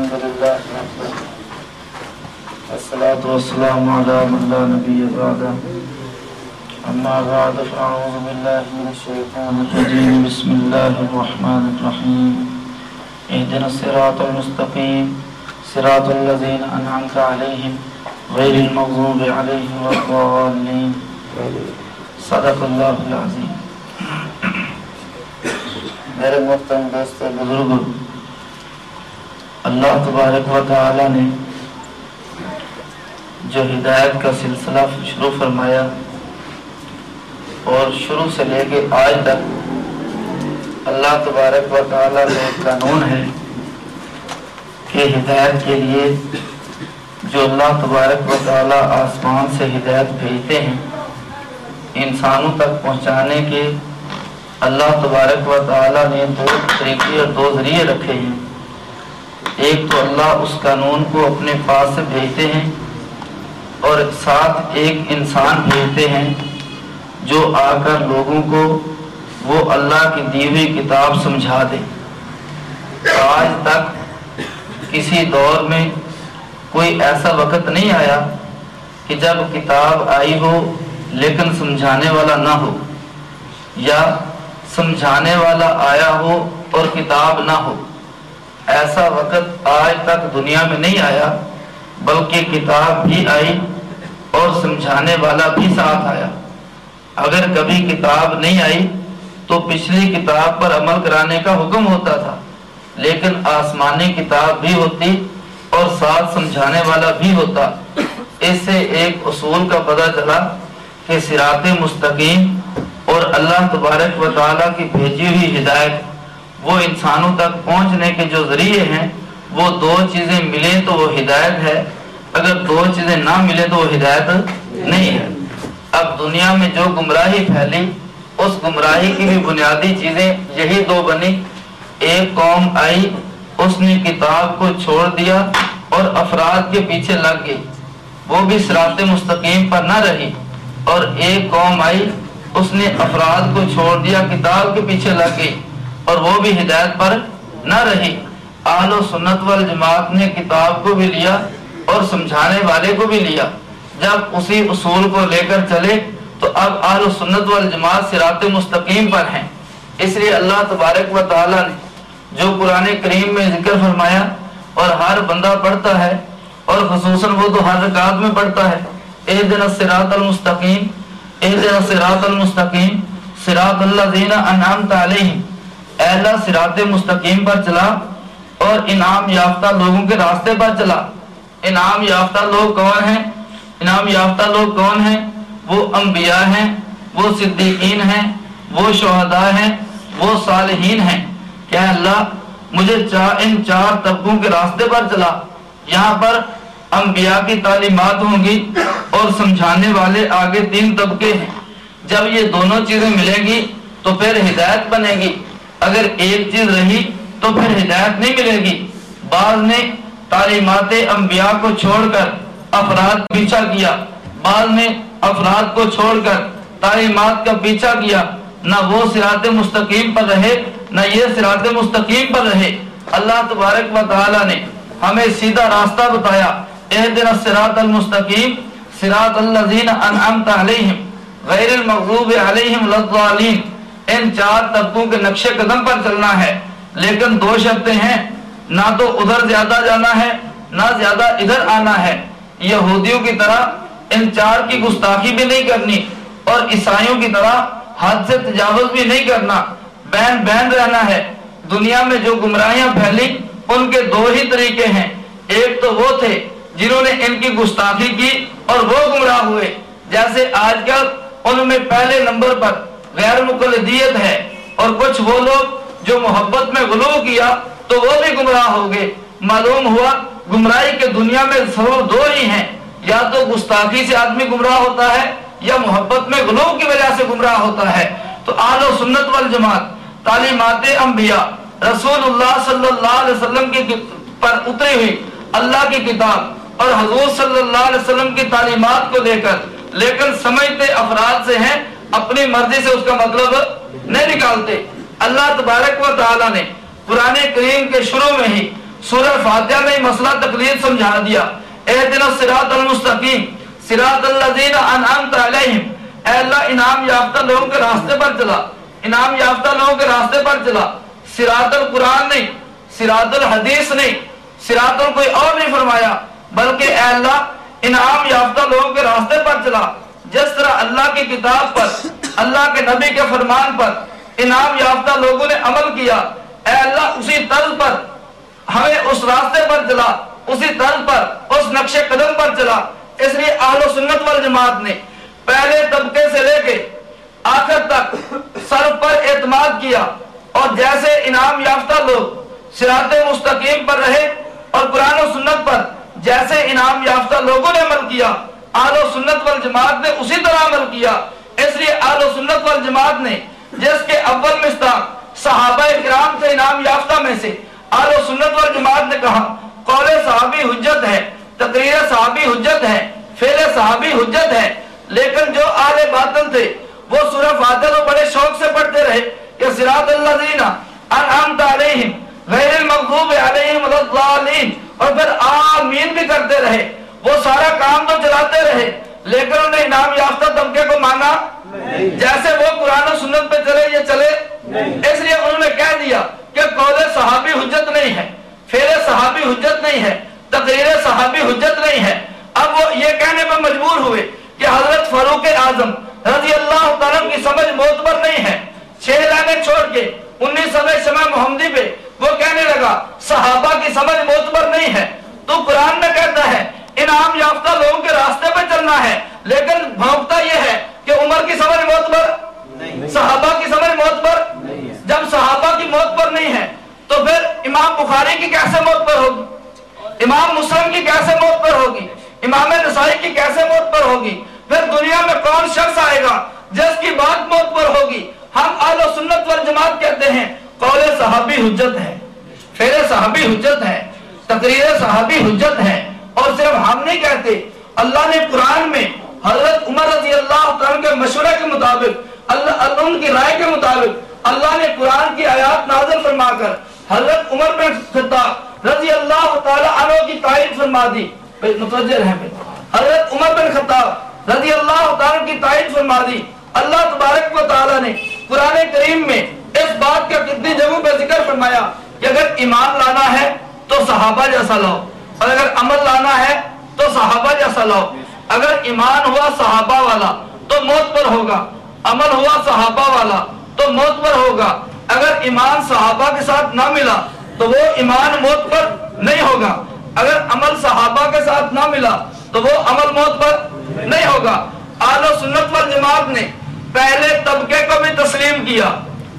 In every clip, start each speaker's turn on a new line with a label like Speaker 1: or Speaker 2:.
Speaker 1: الحمد لله وحده والصلاة والسلام على من لا نبي بعده. أما بعد، فأعوذ بالله من الشيطان الرجيم. بسم الله الرحمن الرحيم. اهدنا الصراط المستقيم. صراط الذين أنعمت عليهم غير المغضوب عليهم ولا الضالين. صدق اللہ العظیم میرے محترم دوست بزرگ اللہ تبارک و تعالی نے جو ہدایت کا سلسلہ شروع فرمایا اور شروع سے لے کے آج تک اللہ تبارک و تعالی کا ایک قانون ہے کہ ہدایت کے لیے جو اللہ تبارک و تعالی آسمان سے ہدایت بھیجتے ہیں، انسانوں تک پہنچانے کے اللہ تبارک و تعالی نے دو طریقے اور دو ذریعے رکھے ہیں۔ ایک تو اللہ اس قانون کو اپنے پاس سے بھیجتے ہیں اور ساتھ ایک انسان بھیجتے ہیں جو آ کر لوگوں کو وہ اللہ کی دی ہوئی کتاب سمجھا دے۔ آج تک کسی دور میں کوئی ایسا وقت نہیں آیا کہ جب کتاب آئی ہو لیکن سمجھانے والا نہ ہو یا سمجھانے والا آیا ہو اور کتاب نہ ہو۔ ایسا وقت آج تک دنیا میں نہیں آیا، بلکہ کتاب بھی آئی اور سمجھانے والا بھی ساتھ آیا۔ اگر کبھی کتاب نہیں آئی تو پچھلی کتاب پر عمل کرانے کا حکم ہوتا تھا، لیکن آسمانی کتاب بھی ہوتی اور ساتھ سمجھانے والا بھی ہوتا۔ اس سے ایک اصول کا پتہ چلا کہ سرات مستقیم اور اللہ تبارک و تعالیٰ کی بھیجی ہوئی ہدایت وہ انسانوں تک پہنچنے کے جو ذریعے ہیں، وہ دو چیزیں ملیں تو وہ ہدایت ہے۔ اگر دو چیزیں نہ ملیں تو وہ ہدایت نہیں ہے۔ اب دنیا میں جو گمراہی پھیلی اس گمراہی کی بھی بنیادی چیزیں یہی دو بنی ایک قوم آئی، اس نے کتاب کو چھوڑ دیا اور افراد کے پیچھے لگ گئی۔ وہ بھی سرات مستقیم پر نہ رہی۔ اور ایک قوم آئی، اس نے افراد کو چھوڑ دیا، کتاب کے پیچھے لگ گئی۔ اور وہ بھی ہدایت پر نہ رہی۔ آل و سنت والجماعت نے کتاب کو بھی لیا اور سمجھانے والے کو بھی لیا۔ جب اسی اصول کو لے کر چلے تو اب آل و سنت والجماعت سرات مستقیم پر ہیں۔ اس لیے اللہ تبارک و تعالیٰ نے جو قرآن کریم میں ذکر فرمایا اور ہر بندہ پڑھتا ہے اور خصوصاً وہ تو ہر رکعت میں پڑھتا ہے، اہدنا الصراط المستقیم، اہدنا الصراط المستقیم، صراط الذین انعمت علیہم۔ اے اللہ صراط مستقیم پر چلا اور انعام یافتہ لوگوں کے راستے پر چلا۔ انعام یافتہ لوگ کون ہیں؟ انعام یافتہ لوگ کون ہیں؟ وہ انبیاء ہیں، وہ صدیقین ہیں، وہ شہداء ہیں، وہ صالحین ہیں۔ کہ اللہ مجھے چار ان چار طبقوں کے راستے پر چلا؟ یہاں پر انبیاء کی تعلیمات ہوں گی اور سمجھانے والے آگے تین طبقے ہیں۔ جب یہ دونوں چیزیں ملیں گی تو پھر ہدایت بنے گی۔ اگر ایک چیز رہی تو پھر ہدایت نہیں ملے گی۔ بعض نے تعلیمات انبیاء کو چھوڑ کر افراد پیچھا کیا۔ بعض نے افراد کو چھوڑ کر تعلیمات کا پیچھا کیا۔ نہ وہ سرات مستقیم پر رہے، نہ یہ سرات مستقیم پر رہے۔ اللہ تبارک و تعالی نے ہمیں سیدھا راستہ بتایا۔ اہدنا الصراط المستقیم، صراط الذین انعمت علیہم، غیر المغضوب علیہم للضالین ان چار طبقوں کے نقش قدم پر چلنا ہے۔ لیکن دو شرطیں ہیں۔ نہ تو ادھر زیادہ جانا ہے، نہ زیادہ ادھر آنا ہے۔ یہودیوں کی طرح ان چار کی گستاخی بھی نہیں کرنی اور عیسائیوں کی طرح حد سے تجاوز بھی نہیں کرنا۔ بین بین رہنا ہے۔ دنیا میں جو گمراہیاں پھیلی، ان کے دو ہی طریقے ہیں۔ ایک تو وہ تھے جنہوں نے ان کی گستاخی کی اور وہ گمراہ ہوئے۔ جیسے آج کل ان میں پہلے نمبر پر غیر مقلدیت ہے اور کچھ وہ لوگ جو محبت میں غلو کیا تو وہ بھی گمراہ ہو گئے۔ معلوم ہوا گمراہی کے دنیا میں سبب دو ہی ہیں۔ یا تو گستاخی سے آدمی گمراہ ہوتا ہے یا محبت میں غلو کی وجہ سے گمراہ ہوتا ہے۔ تو آل و سنت والجماعت، تعلیمات انبیاء رسول اللہ صلی اللہ علیہ وسلم کی پر اتری ہوئی اللہ کی کتاب اور حضور صلی اللہ علیہ وسلم کی تعلیمات کو لے کر لیکن سمجھتے افراد سے ہیں۔ اپنی مرضی سے اس کا مطلب نہیں نکالتے۔ اللہ تبارک و تعالی نے قرآن کریم کے شروع میں ہی سورہ فاتحہ میں مسئلہ تقلید سمجھا دیا۔ اہدنا الصراط المستقیم، صراط الذین انعمت علیہم۔ اے اللہ، انعام یافتہ لوگوں کے راستے پر چلا۔ انعام یافتہ لوگوں کے راستے پر چلا۔ صراط القرآن نہیں، صراط الحدیث نہیں، صراط کوئی اور نہیں فرمایا، بلکہ اے اللہ، انعام یافتہ لوگوں کے راستے پر چلا۔ جس طرح اللہ کی کتاب پر، اللہ کے نبی کے فرمان پر انعام یافتہ لوگوں نے عمل کیا، اے اللہ اسی طرز پر ہمیں اس راستے پر چلا، اسی طرز پر اس نقش قدم پر چلا۔ اس لیے اہل و سنت والجماعت نے پہلے طبقے سے لے کے آخر تک سر پر اعتماد کیا اور جیسے انعام یافتہ لوگ سرات مستقیم پر رہے اور قرآن و سنت پر جیسے انعام یافتہ لوگوں نے عمل کیا۔ آل و سنت والجماعت نے اسی طرح عمل کیا۔ اس لیے آل و سنت والجماعت نے جس کے اول مستاق صحابہ اکرام سے انعام یافتہ میں سے، آل و سنت والجماعت نے کہا، قول صحابی حجت ہے، تقریر صحابی حجت ہے، فعل صحابی حجت ہے، لیکن جو آل باطل تھے، وہ سورہ فاتح تو بڑے شوق سے پڑھتے رہے کہ صراط اللہ زینہ انعامت علیہم، غیر المغضوب علیہم الضالین، اور پھر آمین بھی کرتے رہے۔ وہ سارا کام تو چلاتے رہے لیکن انہوں نے انعام یافتہ طبقے کو مانگا۔ جیسے وہ قرآن و سنت پہ چلے یہ چلے۔ اس لیے انہوں نے کہہ دیا کہ قول صحابی حجت نہیں ہے فعل صحابی حجت نہیں ہے تقریر صحابی حجت نہیں ہے۔ اب وہ یہ کہنے پر مجبور ہوئے کہ حضرت فاروق اعظم رضی اللہ تعالیٰ کی سمجھ موتبر نہیں ہے۔ چھ لائنیں چھوڑ کے انیس سمے شمع محمدی پہ وہ کہنے لگا صحابہ کی سمجھ موتبر نہیں ہے۔ تو قرآن میں کہتا ہے انعام یافتہ لوگوں کے راستے پہ چلنا ہے۔ لیکن بھونکتا یہ ہے کہ عمر کی سمجھ موتبر صحابہ کی سمجھ موتبر جب صحابہ کی موت پر نہیں ہے، تو پھر امام بخاری کی کیسے موت پر ہوگی؟ امام مسلم کی کیسے موت پر ہوگی؟ امام نسائی کی کیسے موت پر ہوگی؟ پھر دنیا میں کون شخص آئے گا جس کی بات موت پر ہوگی؟ ہم آل و سنت والجماعت کہتے ہیں، قول صحابی حجت ہے فیر صحابی حجت ہے، تقریر صحابی حجت ہے۔ اور صرف ہم نہیں کہتے، اللہ نے قرآن میں حضرت عمر رضی اللہ عنہ کے مشورے کے مطابق، اللہ ان کی رائے کے مطابق اللہ نے قرآن کی آیات نازل فرما کر حضرت عمر بن خطاب رضی اللہ تعالی عنہ کی تائید فرما دی۔ متوجہ رہے حضرت عمر بن خطاب رضی اللہ تعالی کی تائید فرما دی۔ اللہ تبارک و تعالی نے قرآن کریم میں اس بات کا کتنی جگہوں پہ ذکر فرمایا کہ اگر ایمان لانا ہے تو صحابہ جیسا لاؤ۔ اور اگر عمل لانا ہے تو صحابہ جیسا لاؤ۔ اگر ایمان ہوا صحابہ والا تو موت پر ہوگا۔ عمل ہوا صحابہ والا تو موت پر ہوگا۔ اگر ایمان صحابہ کے ساتھ نہ ملا تو وہ ایمان موت پر نہیں ہوگا۔ اگر عمل صحابہ کے ساتھ نہ ملا تو وہ عمل موت پر نہیں ہوگا۔ آل و سنت والجماعت نے پہلے طبقے کو بھی تسلیم کیا۔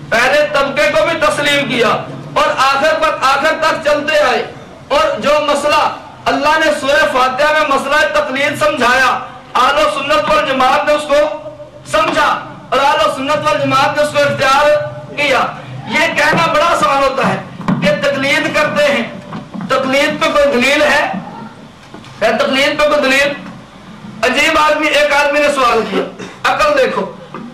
Speaker 1: پہلے طبقے کو بھی تسلیم کیا۔ اور آخر پر آخر تک چلتے آئے۔ اور جو مسئلہ اللہ نے سورہ فاتحہ میں مسئلہ تقلید سمجھایا، آل و سنت والجماعت نے اس کو سمجھا اور آل و سنت والجماعت نے اس کو اختیار کیا۔ یہ کہنا بڑا سوال ہوتا ہے کہ تقلید کرتے ہیں۔ تقلید پہ کوئی دلیل ہے؟ تقلید پہ کوئی دلیل؟ عجیب آدمی، ایک آدمی نے سوال کیا۔ عقل دیکھو،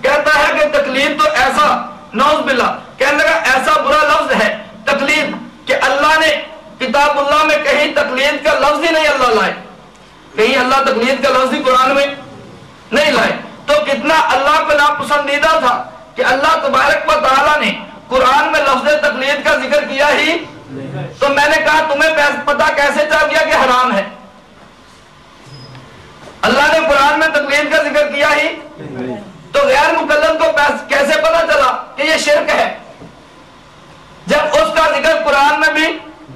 Speaker 1: کہتا ہے کہ تقلید تو ایسا نوز باللہ، کہنے لگا ایسا برا لفظ ہے تقلید کہ اللہ نے کتاب اللہ میں کہیں تقلید کا لفظ ہی نہیں اللہ لائے۔ کہیں اللہ تقلید کا لفظ ہی قرآن میں نہیں لائے۔ تو کتنا اللہ کو ناپسندیدہ تھا کہ اللہ تبارک و تعالیٰ نے قرآن میں لفظ تقلید کا ذکر کیا ہی تو میں نے کہا تمہیں پتا کیسے چل گیا کہ حرام ہے۔ اللہ نے قرآن میں تقلید کا ذکر کیا ہی تو غیر مقلد کو کیسے پتا چلا کہ یہ شرک ہے؟ جب اس کا ذکر قرآن میں بھی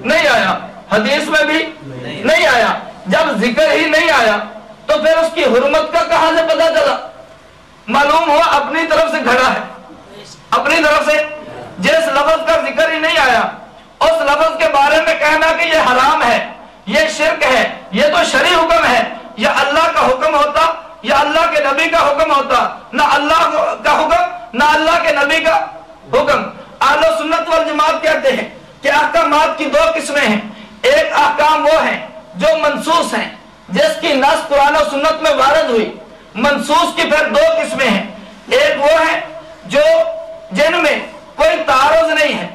Speaker 1: نہیں آیا۔ حدیث میں بھی نہیں آیا۔ جب ذکر ہی نہیں آیا، تو پھر اس کی حرمت کا کہاں سے پتا چلا؟ معلوم ہوا اپنی طرف سے گھڑا ہے۔ اپنی طرف سے۔ جس لفظ کا ذکر ہی نہیں آیا، اس لفظ کے بارے میں کہنا کہ یہ حرام ہے، یہ شرک ہے، یہ تو شریع حکم ہے۔ یا اللہ کا حکم ہوتا، یا اللہ کے نبی کا حکم ہوتا۔ نہ اللہ کا حکم، نہ اللہ کے نبی کا حکم۔ آل و سنت والجماعت کہتے ہیں۔ کہ احکامات کی دو قسمیں ہیں۔ ایک احکام وہ ہیں جو منسوس ہیں جس کی نس قرآن و سنت میں وارد ہوئی۔ منسوس کی پھر دو قسمیں ہیں۔ ایک وہ ہیں جو جن میں کوئی تعارض نہیں ہے۔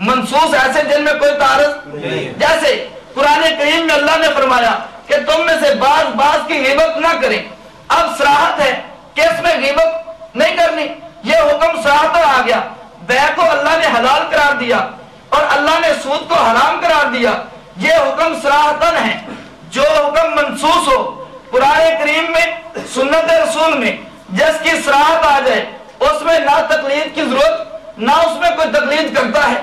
Speaker 1: منسوس ایسے جن میں کوئی تعارض جیسے قرآن کریم میں اللہ نے فرمایا کہ تم میں سے بعض بعض کی غیبت نہ کریں۔ اب سراحت ہے کہ اس میں غیبت نہیں کرنی۔ یہ حکم سراحت آ گیا۔ بے کو اللہ نے حلال قرار دیا۔ اور اللہ نے سود کو حرام قرار دیا۔ یہ حکم سراحتن ہے۔ جو حکم منسوس ہو، قرآن کریم میں، سنت رسول میں، جس کی سراحت آ جائے، اس میں نہ تقلید کی ضرورت، نہ اس میں کوئی تقلید کرتا ہے۔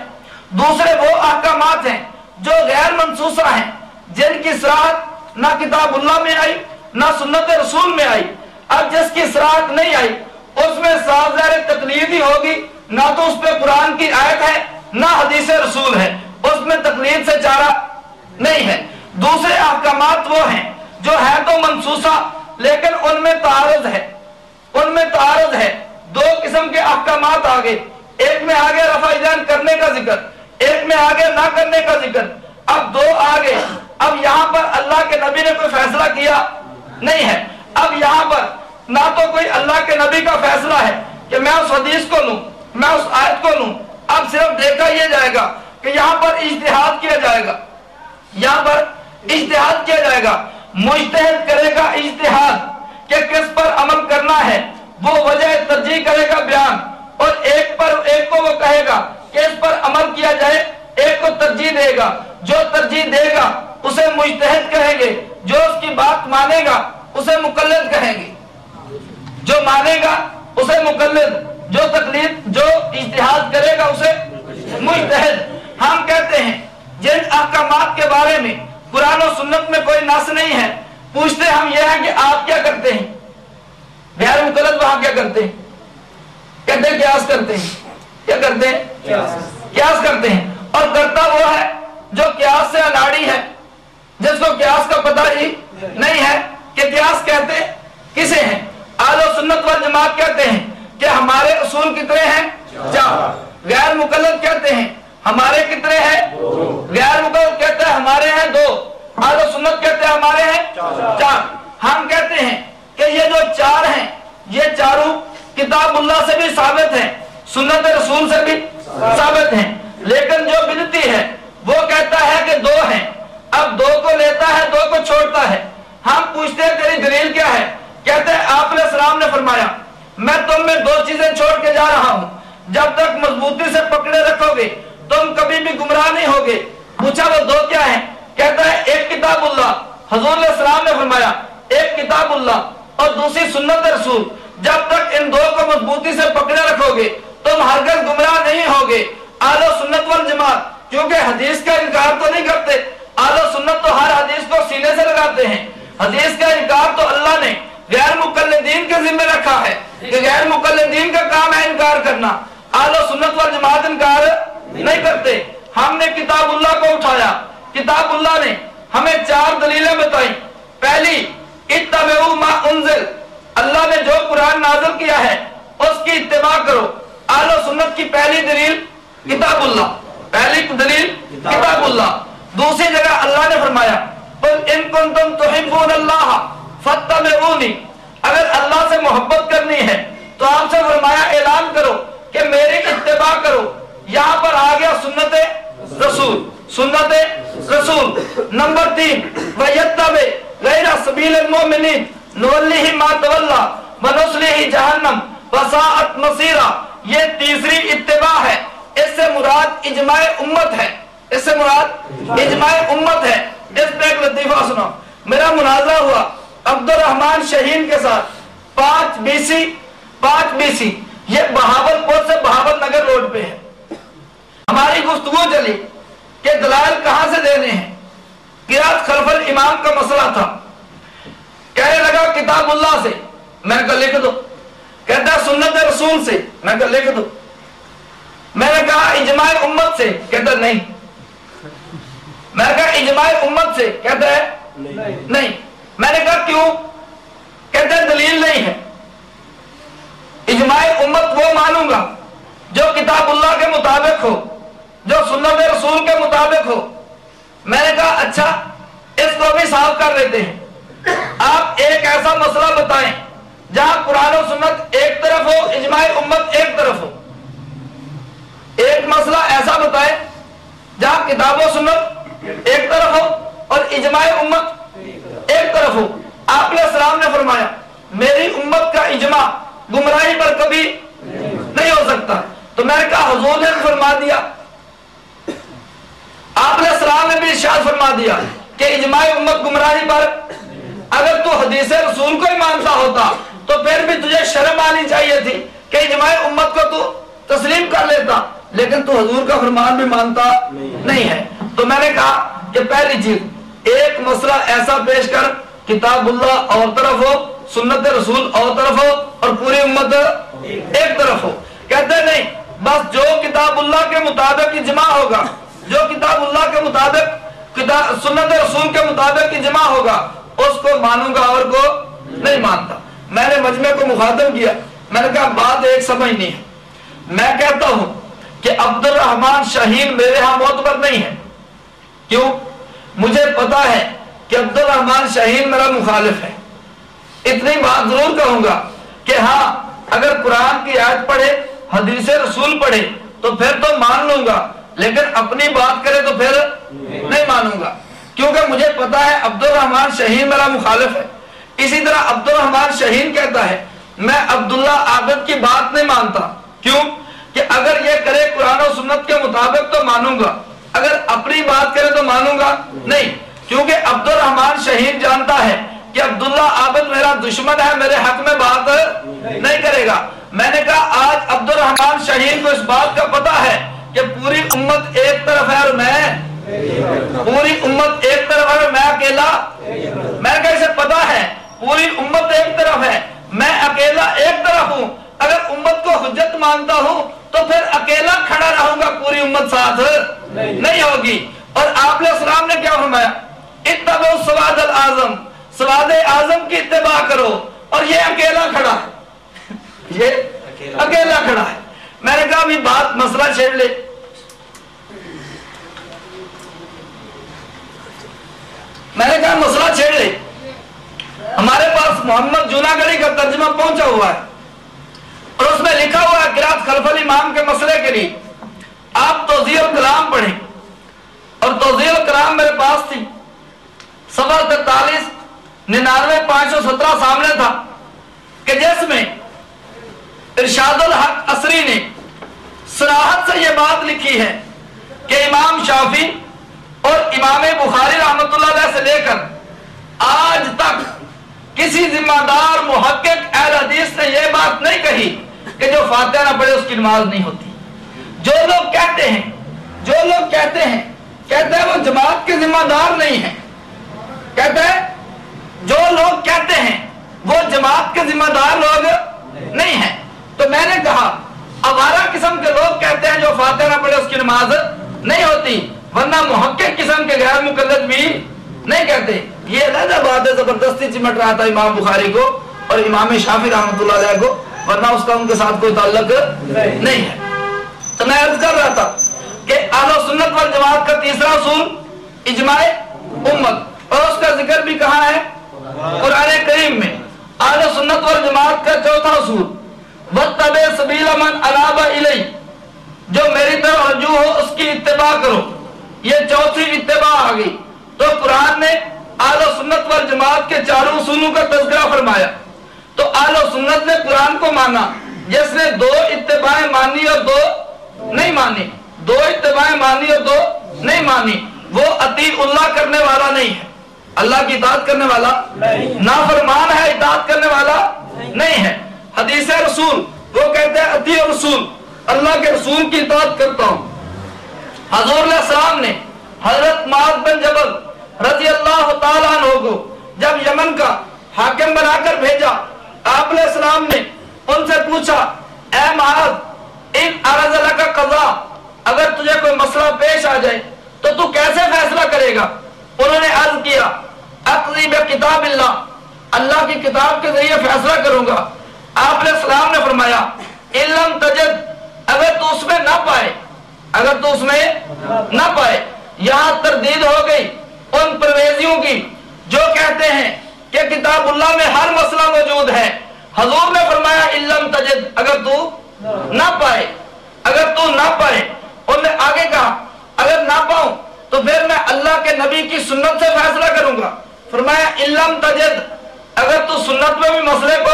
Speaker 1: دوسرے وہ احکامات ہیں جو غیر منسوسہ ہیں، جن کی سراحت نہ کتاب اللہ میں آئی، نہ سنت رسول میں آئی۔ اب جس کی سراحت نہیں آئی، اس میں صاف تقلید ہی ہوگی، نہ تو اس پہ قرآن کی آیت ہے نہ حدیث رسول ہے۔ اس میں تقلید سے چارہ نہیں ہے۔ دوسرے احکامات وہ ہیں جو ہے تو منسوسہ، لیکن ان میں تعارض ہے۔ ان میں تعارض ہے۔ دو قسم کے احکامات آگے۔ ایک میں آگے رفع ایدان کرنے کا ذکر، ایک میں آگے نہ کرنے کا ذکر۔ اب دو آگے۔ اب یہاں پر اللہ کے نبی نے کوئی فیصلہ کیا؟ نہیں ہے۔ اب یہاں پر نہ تو کوئی اللہ کے نبی کا فیصلہ ہے کہ میں اس حدیث کو لوں، میں اس آیت کو لوں۔ اب صرف دیکھا یہ جائے گا کہ یہاں پر اجتہاد کیا جائے گا۔ یہاں پر اجتہاد کیا جائے گا۔ مجتہد کرے گا اجتہاد کہ کس پر عمل کرنا ہے، وہ وجہ ترجیح کرے گا بیان۔ اور ایک پر ایک کو وہ کہے گا کہ اس پر عمل کیا جائے، ایک کو ترجیح دے گا۔ جو ترجیح دے گا، اسے مجتہد کہیں گے۔ جو اس کی بات مانے گا، اسے مقلد کہیں گے۔ جو مانے گا، اسے مقلد۔ جو تقلید جو اجتہاد کرے گا اسے مجتہد ہم کہتے ہیں جن احکامات کے بارے میں قرآن و سنت میں کوئی نس نہیں ہے پوچھتے ہم یہ ہیں کہ آپ کیا کرتے ہیں؟ غیر مقلد وہاں کیا کرتے ہیں؟ کہتے ہیں قیاس کرتے ہیں۔ کیا کرتے ہیں؟ قیاس۔ کرتے ہیں۔ اور کرتا وہ ہے جو قیاس سے اناڑی ہے جس کو قیاس کا پتہ ہی نہیں ہے کہ قیاس کہتے کسے ہیں۔ آل و سنت و جماعت کہتے ہیں کہ ہمارے اصول کتنے ہیں؟ چار غیر مقلد کہتے ہیں، ہمارے کتنے ہیں؟ غیر مقلد کہتے ہیں، ہمارے ہیں دو۔ آل و سنت کہتے ہیں، ہمارے ہیں چار۔ ہم کہتے ہیں کہ یہ جو چار ہیں، یہ چاروں کتاب اللہ سے بھی ثابت ہیں، سنت رسول سے بھی ثابت ہیں۔ لیکن جو بنتی ہے، وہ کہتا ہے کہ دو ہیں۔ اب دو کو لیتا ہے، دو کو چھوڑتا ہے۔ ہم پوچھتے ہیں، تیری دلیل کیا ہے؟ کہتے ہیں، آپ علیہ السلام نے فرمایا میں تم میں دو چیزیں چھوڑ کے جا رہا ہوں۔ جب تک مضبوطی سے پکڑے رکھو گے تم کبھی بھی گمراہ نہیں ہوگے۔ پوچھا وہ دو کیا ہیں؟ کہتا ہے، ایک کتاب اللہ۔ حضور علیہ السلام نے فرمایا، ایک کتاب اللہ اور دوسری سنت رسول۔ جب تک ان دو کو مضبوطی سے پکڑے رکھو گے تم ہرگز گمراہ نہیں ہوگے۔ آل و سنت والجماعت، کیونکہ حدیث کا انکار تو نہیں کرتے، آل و سنت تو ہر حدیث کو سینے سے لگاتے ہیں۔ حدیث کا انکار تو اللہ نے غیر مقلدین کے ذمہ رکھا ہے کہ غیر مقلدین کا کام ہے انکار کرنا۔ آل و سنت والجماعت انکار نہیں کرتے۔ ہم نے کتاب اللہ کو اٹھایا۔ کتاب اللہ نے ہمیں چار دلیلیں بتائی پہلی اتبعو ما انزل۔ اللہ نے جو قرآن نازل کیا ہے، اس کی اتباع کرو۔ آل و سنت کی پہلی دلیل، کتاب اللہ۔ پہلی دلیل، کتاب اللہ۔ دوسری جگہ اللہ نے فرمایا، قل ان کنتم تحبون اللہ فتبعونی اگر اللہ سے محبت کرنی ہے تو آپ سے فرمایا اعلان کرو کہ میری اتباع کرو۔ یہاں پر آ گیا سنت رسول۔ سنت رسول۔ نمبر تین وَيَتَّبِ غَيْرَ سَبِيلِ الْمُؤْمِنِينَ نُوَلِّهِ مَا تَوَلَّا وَنُسْلِهِ جَهَنَّمْ وَسَاءَتْ مَصِيرًا۔ یہ تیسری اتباع ہے۔ اس سے مراد اجماع امت ہے۔ اس سے مراد اجماع امت ہے۔ اس پہ ایک لطیفہ سنو میرا مناظرہ ہوا۔ عبد الرحمن شہین کے ساتھ پانچ بی سی پانچ بی سی یہ بہاول پور سے بہاول نگر روڈ پہ ہے۔ ہماری گفتگو چلی کہ دلائل کہاں سے دینے ہیں؟ قیاد خلف الامام کا مسئلہ تھا۔ کہنے لگا کتاب اللہ سے۔ میں نے کہا لکھ دو۔ کہتا ہے سنت رسول سے۔ میں نے کہا لکھ دو۔ میں نے کہا اجماع امت سے۔ کہتا نہیں۔ میں نے کہا اجماع امت سے۔ کہتا ہے نہیں۔ میں نے کہا، کیوں؟ کہتا ہے دلیل نہیں ہے. اجماع امت وہ مانوں گا جو کتاب اللہ کے مطابق ہو، جو سنت رسول کے مطابق ہو۔ میں نے کہا اچھا اس کو بھی صاف کر لیتے ہیں۔ آپ ایک ایسا مسئلہ بتائیں جہاں قرآن و سنت ایک طرف ہو، اجماع امت ایک طرف ہو۔ ایک مسئلہ ایسا بتائے جہاں کتاب و سنت ایک طرف ہو اور اجماع امت ایک طرف ہو آپ نے السلام نے فرمایا، میری امت کا اجماع گمراہی پر کبھی نہیں ہو سکتا۔ تو میں نے کہا، حضور نے فرما دیا۔ آپ نے السلام نے بھی ارشاد فرما دیا کہ اجماع امت گمراہی پر اگر تو حدیث رسول کو ہی مانتا ہوتا، تو پھر بھی تجھے شرم آنی چاہیے تھی کہ اجماع امت کو تو تسلیم کر لیتا۔ لیکن تو حضور کا فرمان بھی مانتا نہیں ہے۔ تو میں نے کہا کہ پہلی چیز۔ ایک مسئلہ ایسا پیش کر، کتاب اللہ اور طرف ہو، سنت رسول اور طرف ہو، اور پوری امت ایک طرف ہو۔ کہتے نہیں، بس جو کتاب اللہ کے مطابق اجماع ہوگا، جو کتاب اللہ کے مطابق سنت رسول کے مطابق اجماع ہوگا، اس کو مانوں گا اور کو نہیں مانتا۔ میں نے مجمع کو مخاطب کیا۔ میں نے کہا، بات ایک سمجھنی ہے۔ میں کہتا ہوں کہ عبد الرحمان شاہین میرے ہاں معتبر نہیں ہے۔ کیوں؟ مجھے پتا ہے کہ عبد الرحمان شاہین میرا مخالف ہے۔ اتنی بات ضرور کہوں گا کہ ہاں اگر قرآن کی آیت پڑھے، حدیث رسول پڑھے، تو پھر تو مان لوں گا، لیکن اپنی بات کرے تو پھر نہیں مانوں گا۔ کیونکہ مجھے پتا ہے عبد الرحمان شہین میرا مخالف ہے۔ اسی طرح عبد الرحمان شہین کہتا ہے، میں عبداللہ عابد کی بات نہیں مانتا۔ کیوں؟ کہ اگر یہ کرے قرآن و سنت کے مطابق تو مانوں گا۔ اگر اپنی بات کرے تو مانوں گا؟ نہیں، کیونکہ عبد الرحمان شہین جانتا ہے کہ عبداللہ عابد میرا دشمن ہے، میرے حق میں بات نہیں کرے گا۔ میں نے کہا، آج عبد الرحمان شہین کو اس بات کا پتا ہے کہ پوری امت ایک طرف ہے اور میں پوری امت ایک طرف ہے اور میں اکیلا میں کیسے پتا ہے؟ پوری امت ایک طرف ہے، میں اکیلا ایک طرف ہوں۔ اگر امت کو حجت مانتا ہوں تو پھر اکیلا کھڑا رہوں گا پوری امت ساتھ۔ نہیں۔ ہوگی۔ اور آپ نے اسلام نے کیا فرمایا؟ اتبو سواد العظم۔ سواد اعظم کی اتباع کرو۔ اور یہ اکیلا کھڑا ہے۔ یہ اکیلا۔ کھڑا ہے۔ میں نے کہا بھی بات مسئلہ چھیڑ لے۔ میں نے کہا مسئلہ چھیڑ لے۔ ہمارے پاس محمد جونا گڑی کا ترجمہ پہنچا ہوا ہے۔ اور اس میں لکھا ہوا ہے گراط خلف الامام کے مسئلے کے لیے آپ توضیح الکلام پڑھیں۔ اور توضیح الکلام میرے پاس تھی۔ سبا ترتالیس ننانوے، پانچ سو سترہ سامنے تھا کہ جس میں ارشاد الحق عصری نے سراحت سے یہ بات لکھی ہے کہ امام شافی اور امام بخاری رحمت اللہ علیہ سے لے کر آج تک کسی ذمہ دار محقق اہل حدیث نے یہ بات نہیں کہی کہ جو فاتحہ نہ پڑھے اس کی نماز نہیں ہوتی۔ جو لوگ کہتے ہیں، جو لوگ کہتے ہیں کہتے ہیں وہ جماعت کے ذمہ دار نہیں ہیں۔ کہتے ہیں، جو لوگ کہتے ہیں، وہ جماعت کے ذمہ دار لوگ نہیں ہیں۔ تو میں نے کہا اوارا قسم کے لوگ کہتے ہیں جو فاتح نہ پڑھے اس کی نماز نہیں ہوتی، ورنہ محقق قسم کے غیر مقلد بھی نہیں کہتے۔ یہ علیحدہ بات ہے، زبردستی چمٹ رہا تھا امام بخاری کو اور امام شافی رحمۃ اللہ علیہ کو۔ ورنہ اس کا ان کے ساتھ کوئی تعلق نہیں ہے۔ تو میں عرض کر رہا تھا کہ آل و سنت وال جماعت کا تیسرا اصول اجماع امت، اور اس کا ذکر بھی کہاں ہے؟ قرآن کریم میں۔ آل و سنت وال جماعت کا چوتھا اصول وَتَّبِعْ سَبِيلَ مَنْ أَنَابَ إِلَيْهِ۔ جو میری طرف رجوع ہو، اس کی اتباع کرو۔ یہ چوتھی اتباع آ گئی۔ تو قرآن نے آل و سنت والجماعت کے چاروں اصولوں کا تذکرہ فرمایا۔ تو آل و سنت نے قرآن کو مانا۔ جس نے دو اتباعیں مانی اور دو نہیں مانی۔ دو اتباعیں مانی اور دو نہیں مانی۔ وہ عطیق اللہ کرنے والا نہیں ہے۔ اللہ کی اطاعت کرنے والا نافرمان ہے اطاعت کرنے والا نہیں ہے۔ حدیث رسول وہ کہتے ہیں عطی رسول۔ اللہ کے رسول کی اطاعت کرتا ہوں۔ حضور علیہ السلام نے حضرت معاذ بن جبل رضی اللہ تعالیٰ عنہ کو جب یمن کا حاکم بنا کر بھیجا آپ علیہ السلام نے ان سے پوچھا، اے معاذ ان عرض اللہ کا قضا اگر تجھے کوئی مسئلہ پیش آ جائے تو تو کیسے فیصلہ کرے گا؟ انہوں نے عرض کیا، اقضی کتاب اللہ اللہ کی کتاب کے ذریعے فیصلہ کروں گا۔ آپ نے السلام نے فرمایا علم تجد، اگر تو اس میں نہ پائے، اگر تو اس میں نہ پائے، یہاں تردید ہو گئی ان پرویزیوں کی جو کہتے ہیں کہ کتاب اللہ میں ہر مسئلہ موجود ہے۔ حضور نے فرمایا علم تجد اگر تو نہ پائے، اگر تو نہ پائے۔ انہوں نے آگے کہا، اگر نہ پاؤں تو پھر میں اللہ کے نبی کی سنت سے فیصلہ کروں گا۔ فرمایا علم تجد اگر تو سنت میں بھی مسئلے کو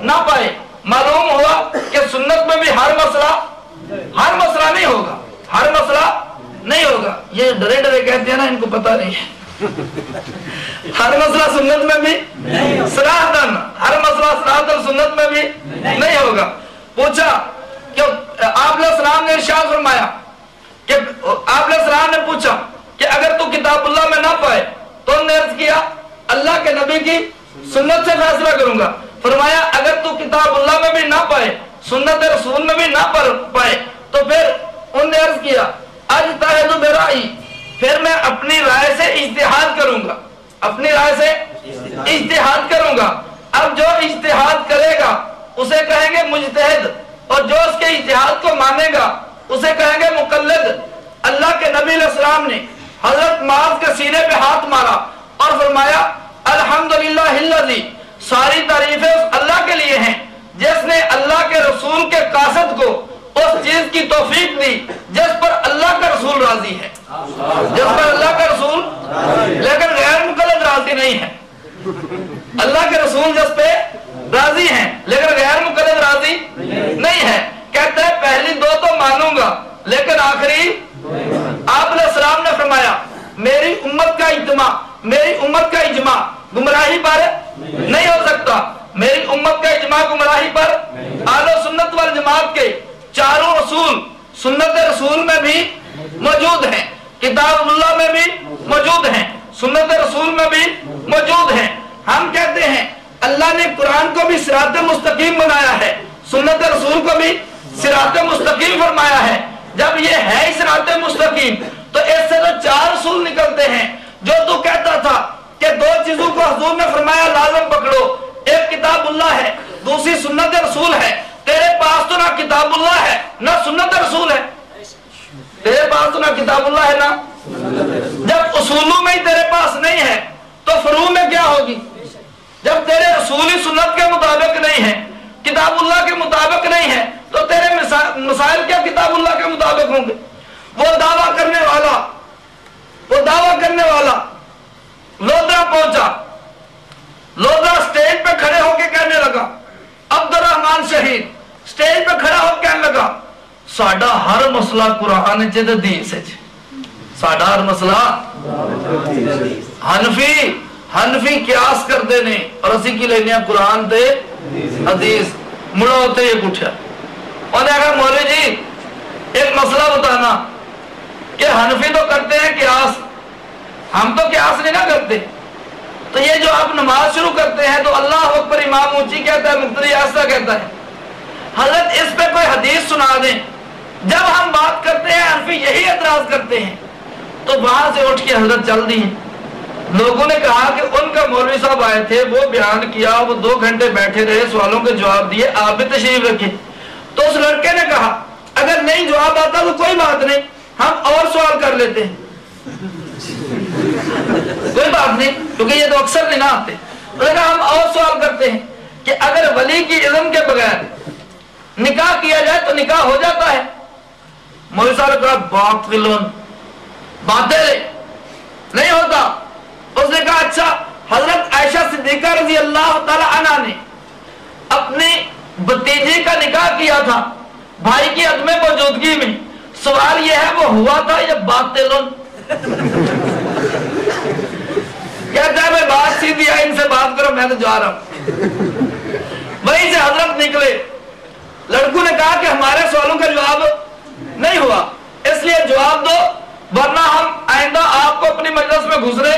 Speaker 1: نہ پائے، معلوم ہوا کہ سنت میں بھی ہر مسئلہ ہر مسئلہ نہیں ہوگا، ہر مسئلہ نہیں ہوگا۔ یہ ڈرے ڈرے کہتے ہیں نا، ان کو پتہ نہیں ہے۔ ہر مسئلہ سنت میں بھی سراہدن ہر مسئلہ سراہدن سنت میں بھی نہیں ہوگا پوچھا کہ آپ علیہ السلام نے ارشاد فرمایا کہ آپ علیہ السلام نے پوچھا کہ اگر تو کتاب اللہ میں نہ پائے تو انہوں نے عرض کیا اللہ کے نبی کی سنت سے فیصلہ کروں گا فرمایا اگر تو کتاب اللہ میں بھی نہ پائے سنت رسول میں بھی نہ پائے تو پھر انہوں نے عرض کیا اج تاہدو برائی پھر میں اپنی رائے سے اجتہاد کروں گا۔ اپنی رائے سے اجتہاد کروں گا۔ اب جو اجتہاد کرے گا، اسے کہیں گے مجتہد۔ اور جو اس کے اجتہاد کو مانے گا، اسے کہیں گے مقلد۔ اللہ کے نبی علیہ السلام نے حضرت معاذ کے سینے پہ ہاتھ مارا اور فرمایا، الحمدللہ اللذی ساری تعریفیں اس اللہ کے لیے ہیں، جس نے اللہ کے رسول کے قاصد کو اس چیز کی توفیق دی جس پر اللہ کا رسول راضی ہے۔ جس پر اللہ کا رسول لیکن غیر مقلد راضی نہیں ہے۔ اللہ کے رسول جس پہ راضی ہیں، لیکن غیر مقلد راضی نہیں ہے۔ کہتے ہیں پہلی دو تو مانوں گا، لیکن آخری آپ علیہ السلام نے فرمایا، میری امت کا اجتماع میری امت کا اجماع گمراہی پر نہیں ہو سکتا۔ میری امت کا اجماع گمراہی پر آل و سنت والجماعت کے چاروں رسول سنت رسول میں بھی موجود ہیں، کتاب اللہ میں بھی موجود ہیں، سنت رسول میں بھی موجود ہیں۔ ہم کہتے ہیں، اللہ نے قرآن کو بھی سرات مستقیم بنایا ہے، سنت رسول کو بھی سرات مستقیم فرمایا ہے۔ جب یہ ہے سرات مستقیم، تو اس سے تو چار رسول نکلتے ہیں۔ جو تو کہتا تھا کہ دو چیزوں کو حضور نے فرمایا، لازم پکڑو۔ ایک کتاب اللہ ہے، دوسری سنت رسول ہے۔ تیرے پاس تو نہ کتاب اللہ ہے، نہ سنت رسول ہے۔ تیرے پاس تو نہ کتاب اللہ ہے نہ جب اصولوں میں ہی تیرے پاس نہیں ہے، تو فرو میں کیا ہوگی؟ جب تیرے اصولی سنت کے مطابق نہیں ہے کتاب اللہ کے مطابق نہیں ہے تو تیرے مسائل کیا کتاب اللہ کے مطابق ہوں گے؟ وہ دعویٰ کرنے والا، وہ دعویٰ کرنے والا لودرا پہنچا۔ لودرا سٹیج پہ کھڑے ہو کے کہنے لگا عبد الرحمان شہید۔ سٹیج پہ کھڑا ہو کہنے لگا، ساڈا ہر مسئلہ قرآن چ حدیث ہے ساڈا ہر مسئلہ حنفی حنفی قیاس کرتے نے اور اسی کی لینے قرآن تے حدیث۔ مڑا ہوتے یہ پوچھا۔ اور نے کہا، مولوی جی ایک مسئلہ بتانا۔ کہ حنفی تو کرتے ہیں قیاس۔ ہم تو قیاس نہیں نہ کرتے۔ تو یہ جو آپ نماز شروع کرتے ہیں تو اللہ اکبر امام اونچی کہتا ہے مقتدی ایسا کہتا ہے۔ حضرت اس پہ کوئی حدیث سنا دیں۔ جب ہم بات کرتے ہیں حنفی یہی اعتراض کرتے ہیں۔ تو وہاں سے اٹھ کے حضرت چل دی لوگوں نے کہا کہ ان کا مولوی صاحب آئے تھے، وہ بیان کیا، وہ دو گھنٹے بیٹھے رہے، سوالوں کے جواب دیے، آپ بھی تشریف رکھے تو اس لڑکے نے کہا، اگر نہیں جواب آتا تو کوئی بات نہیں، ہم اور سوال کر لیتے ہیں۔ کوئی بات نہیں، کیونکہ یہ تو اکثر نہیں نہ آتے ہم اور سوال کرتے ہیں کہ اگر ولی کی علم کے بغیر نکاح کیا جائے تو نکاح ہو جاتا ہے۔ مولوی صاحب نے کہا باطل باطل نہیں ہوتا۔ اس نے کہا اچھا حضرت عائشہ صدیقہ رضی اللہ تعالی عنہ نے اپنی بتیجے کا نکاح کیا تھا۔ بھائی کی عدم موجودگی میں۔ سوال یہ ہے، وہ ہوا تھا یا بات باطل کہتا ہے، میں بات سیدھی ہے ان سے بات کرو میں تو جا رہا ہوں۔ وہیں سے حضرت نکلے۔ لڑکوں نے کہا کہ ہمارے سوالوں کا جواب نہیں ہوا۔ اس لیے جواب دو، ورنہ ہم آئندہ آپ کو اپنی مجلس میں گزرے۔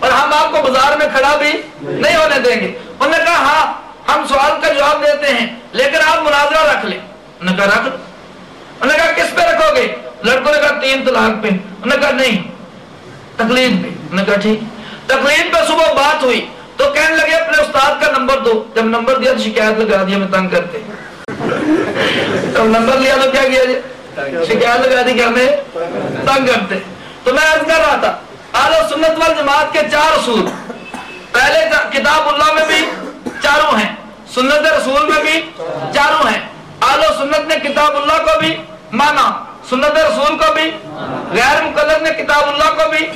Speaker 1: اور ہم آپ کو بازار میں کھڑا بھی نہیں ہونے دیں گے۔ انہوں نے کہا ہاں ہم سوال کا جواب دیتے ہیں، لیکن آپ مناظرہ رکھ لیں۔ انہوں نے کہا، رکھ۔ انہوں نے کہا، کس پہ رکھو گے؟ لڑکوں نے کہا، تین طلاق پہ۔ انہوں نے کہا، نہیں۔ تقلید پہ۔ انہوں نے کہا، ٹھیک۔ تقلید پہ صبح بات ہوئی۔ تو کہنے لگے اپنے استاد کا نمبر دو۔ جب نمبر دیا تو شکایت لگا دیا میں تنگ کرتے۔ جب نمبر لیا تو کیا کیا جی؟ شکایت لگا دی کیا میں تنگ کرتے۔ تو میں عرض کر رہا تھا آل سنت وال جماعت کے چار اصول۔ پہلے کتاب اللہ میں بھی چاروں ہیں، سنت رسول میں بھی چاروں ہیں۔ آل و سنت نے کتاب اللہ کو بھی مانا، سنت رسول کو بھی۔ غیر مقلد نے کتاب اللہ کو بھی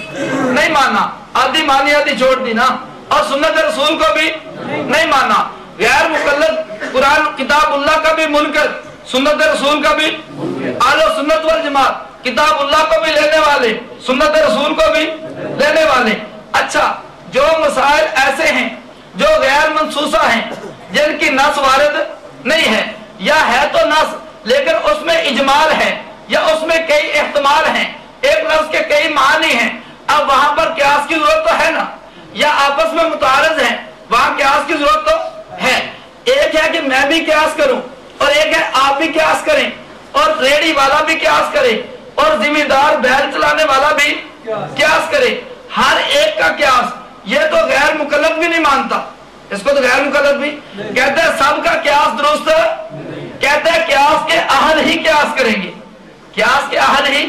Speaker 1: نہیں مانا۔ آدھی مانی، آدھی چھوڑ دی نا۔ اور سنت رسول کو بھی نہیں مانا۔ غیر مقلد قرآن، کتاب اللہ کا بھی منکر سنت رسول کا بھی۔ آل و سنت والجماعت، کتاب اللہ کو بھی لینے والے۔ سنت رسول کو بھی لینے والے۔ اچھا جو مسائل ایسے ہیں جو غیر منصوصہ ہیں، جن کی نس وارد نہیں ہے۔ یا ہے تو نس، لیکن اس میں اجمال ہے، یا اس میں کئی احتمال ہیں۔ ایک لفظ کے کئی معنی ہیں۔ اب وہاں پر قیاس کی ضرورت تو ہے نا۔ یا آپس میں متعارض ہیں، وہاں قیاس کی ضرورت تو ہے۔ ایک ہے کہ میں بھی قیاس کروں اور ایک ہے آپ بھی قیاس کریں اور ریڑی والا بھی قیاس کرے اور ذمہ دار بیل چلانے والا بھی قیاس کرے۔ ہر ایک کا قیاس، یہ تو غیر مقلد بھی نہیں مانتا۔ اس کو تو غیر مقلد بھی۔ کہتے ہیں سب کا قیاس درست، کہتے ہیں قیاس کے اہل ہی قیاس کریں گے۔ قیاس کے اہل ہی۔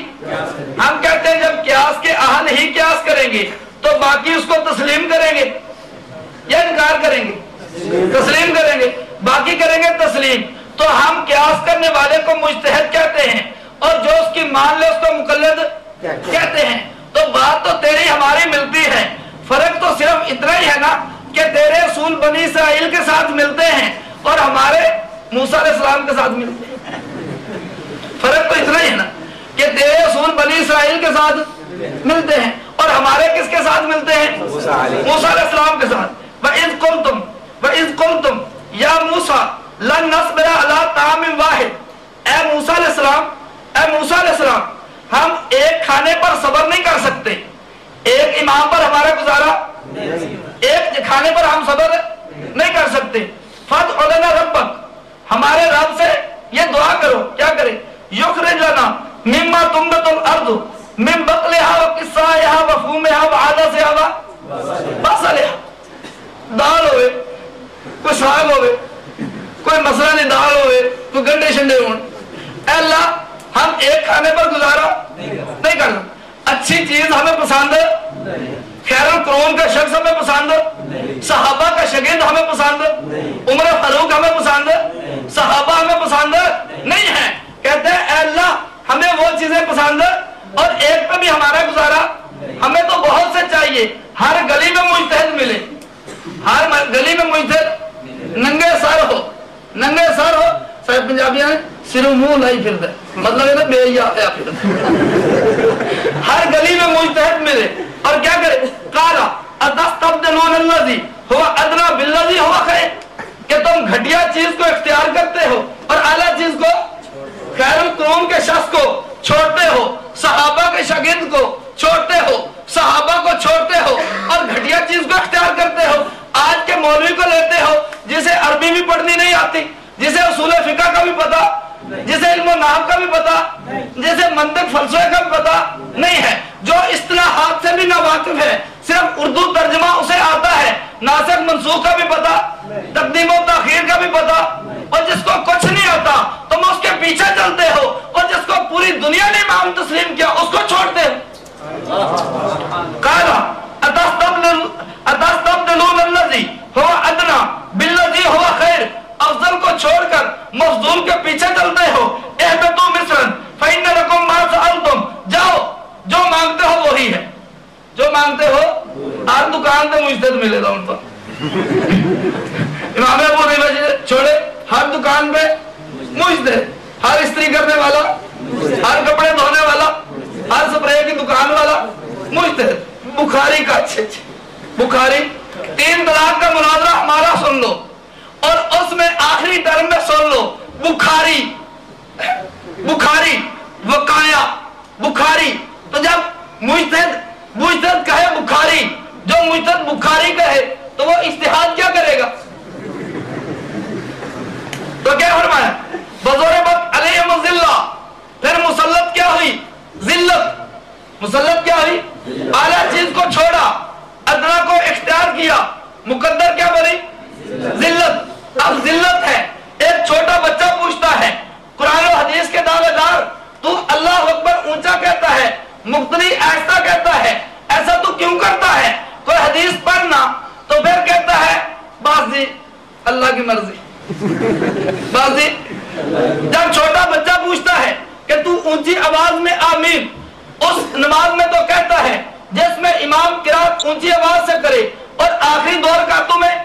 Speaker 1: ہم کہتے ہیں جب قیاس کے اہل ہی قیاس کریں گے تو باقی اس کو تسلیم کریں گے۔ یا انکار کریں گے۔ تسلیم کریں گے۔ باقی کریں گے تسلیم۔ تو ہم قیاس کرنے والے کو مجتہد کہتے ہیں۔ اور جو اس کی مان لے، اس کو مقلد کہتے ہیں۔ تو بات تو تیری ہماری ملتی ہے۔ فرق تو صرف اتنا ہی ہے نا کہ تیرے اصول بنی اسرائیل کے ساتھ ملتے ہیں اور ہمارے موسیٰ علیہ السلام کے ساتھ ملتے ہیں۔ فرق تو اتنا ہی ہے نا کہ تیرے اصول بنی اسرائیل کے ساتھ ملتے ہیں۔ اور ہمارے کس کے ساتھ ملتے ہیں؟ موسیٰ علیہ۔ السلام کے ساتھ۔ وَإِذْ قُلْتُمْ وَإِذْ قُلْتُمْ یا موسیٰ لَن نَصْبِرَ عَلَىٰ تَعَمٍ وَاحِدٍ۔ اے موسیٰ علیہ السلام اے موسیٰ علیہ السلام ہم ایک کھانے پر صبر نہیں کر سکتے۔ ایک امام پر ہمارا گزارا؟ ایک کھانے پر ہم صبر نہیں کر سکتے۔ فت علنا ربک۔ ہمارے رب سے یہ دعا کرو۔ کیا کرے؟ یخرج لنا مما تنبت الارض من بقلها وقصائها وفومها وعدسها وبصلها دال ہوئے، کوئی ساگ ہوئے، کوئی مسئلہ نہیں، دال ہوئے، کوئی گنڈے شنڈے ہون اے اللہ، ہم ایک کھانے پر گزارا نہیں کرنا۔ اچھی چیز ہمیں پسند ہے۔ خیر القرون کا شخص ہمیں پسند ہے۔ صحابہ کا شگند ہمیں پسند ہے۔ عمر فاروق ہمیں پسند ہے۔ صحابہ ہمیں پسند نہیں ہے۔ کہتے ہیں، اے اللہ، ہمیں وہ چیزیں پسند ہے۔ اور ایک پہ بھی ہمارا گزارا، ہمیں تو بہت سے چاہیے۔ ہر گلی میں مجتہد ملے۔ ہر گلی میں مجتہد ننگے سر ہو۔ ننگے سر ہو۔ صاحب پنجابیاں صرف منہ لائی پھر دے مطلب ہے نا، بے یا پھر دے ہر گلی میں مجتہد ملے۔ اور کیا کرے؟ قالا، اتستبدلون الذی ہوا ادنا بالذی ہوا خیر۔ کہ تم گھٹیا چیز کو اختیار کرتے ہو اور اعلی چیز کو، خیر القرون کے شخص کو۔ چھوڑتے ہو، صحابہ کے شاگرد کو چھوڑتے ہو، صحابہ کو چھوڑتے ہو اور گھٹیا چیز کو اختیار کرتے ہو۔ آج کے مولوی کو لیتے ہو، جسے عربی بھی پڑھنی نہیں آتی، جسے اصول فقہ کا بھی پتا، جسے علم و نام کا بھی پتا، جسے منطق فلسفے کا بھی پتا نہیں ہے۔ جو اصطلاحات سے بھی نہ واقف ہے، صرف اردو ترجمہ اسے آتا ہے ناسک منسوخ کا بھی پتا، تقدیم و تاخیر کا بھی پتا۔ اور جس کو کچھ نہیں آتا تم اس کے پیچھے چلتے ہو اور جس کو پوری دنیا نے امام تسلیم کیا، اس کو چھوڑتے ہو۔ کہا اتستبدلون اللذی ہوا ادنا باللذی ہوا خیر افضل کو چھوڑ کر مفضول کے پیچھے چلتے ہو۔ احبتو مصرن فإن لکم ما سألتم۔ جاؤ، جو مانگتے ہو وہی ہے۔ جو مانگتے ہو ہر دکان تے مجتد ملے گا ان پر۔ امام ابو حنیفہ جی چھوڑے۔ ہر دکان پہ مجتد ہر استری کرنے والا، ہر کپڑے دھونے والا، ہر سپرے کی دکان والا مجتد بخاری کا اچھے اچھے بخاری، تین طلاق کا مناظرہ ہمارا سن لو اور اس میں آخری ٹرم میں سن لو۔ بخاری بخاری وقایا بخاری، تو جب مجتہد مجتہد کہے بخاری، جو مجتہد بخاری کہے تو وہ استحاد کیا کرے گا؟ تو کیا فرمایا؟ بزور بت علیہ مزلہ پھر مسلط کیا ہوئی؟ ذلت۔ مسلط کیا ہوئی؟ اعلیٰ چیز کو چھوڑا ادنا کو اختیار کیا مقدر کیا بنی؟ ذلت۔ اب ذلت ہے ایک چھوٹا بچہ پوچھتا ہے قرآن و حدیث کے دعوے دار تو اللہ اکبر اونچا کہتا ہے مقتدی ایسا کہتا ہے ایسا تو کیوں کرتا ہے؟ کوئی حدیث پڑھنا تو پھر کہتا ہے بازی اللہ کی مرضی۔ جب چھوٹا بچہ پوچھتا ہے کہ تو اونچی آواز میں آمین، اس نماز میں تو کہتا ہے، جس میں امام قرآن اونچی آواز سے کرے اور آخری دور کاتوں میں،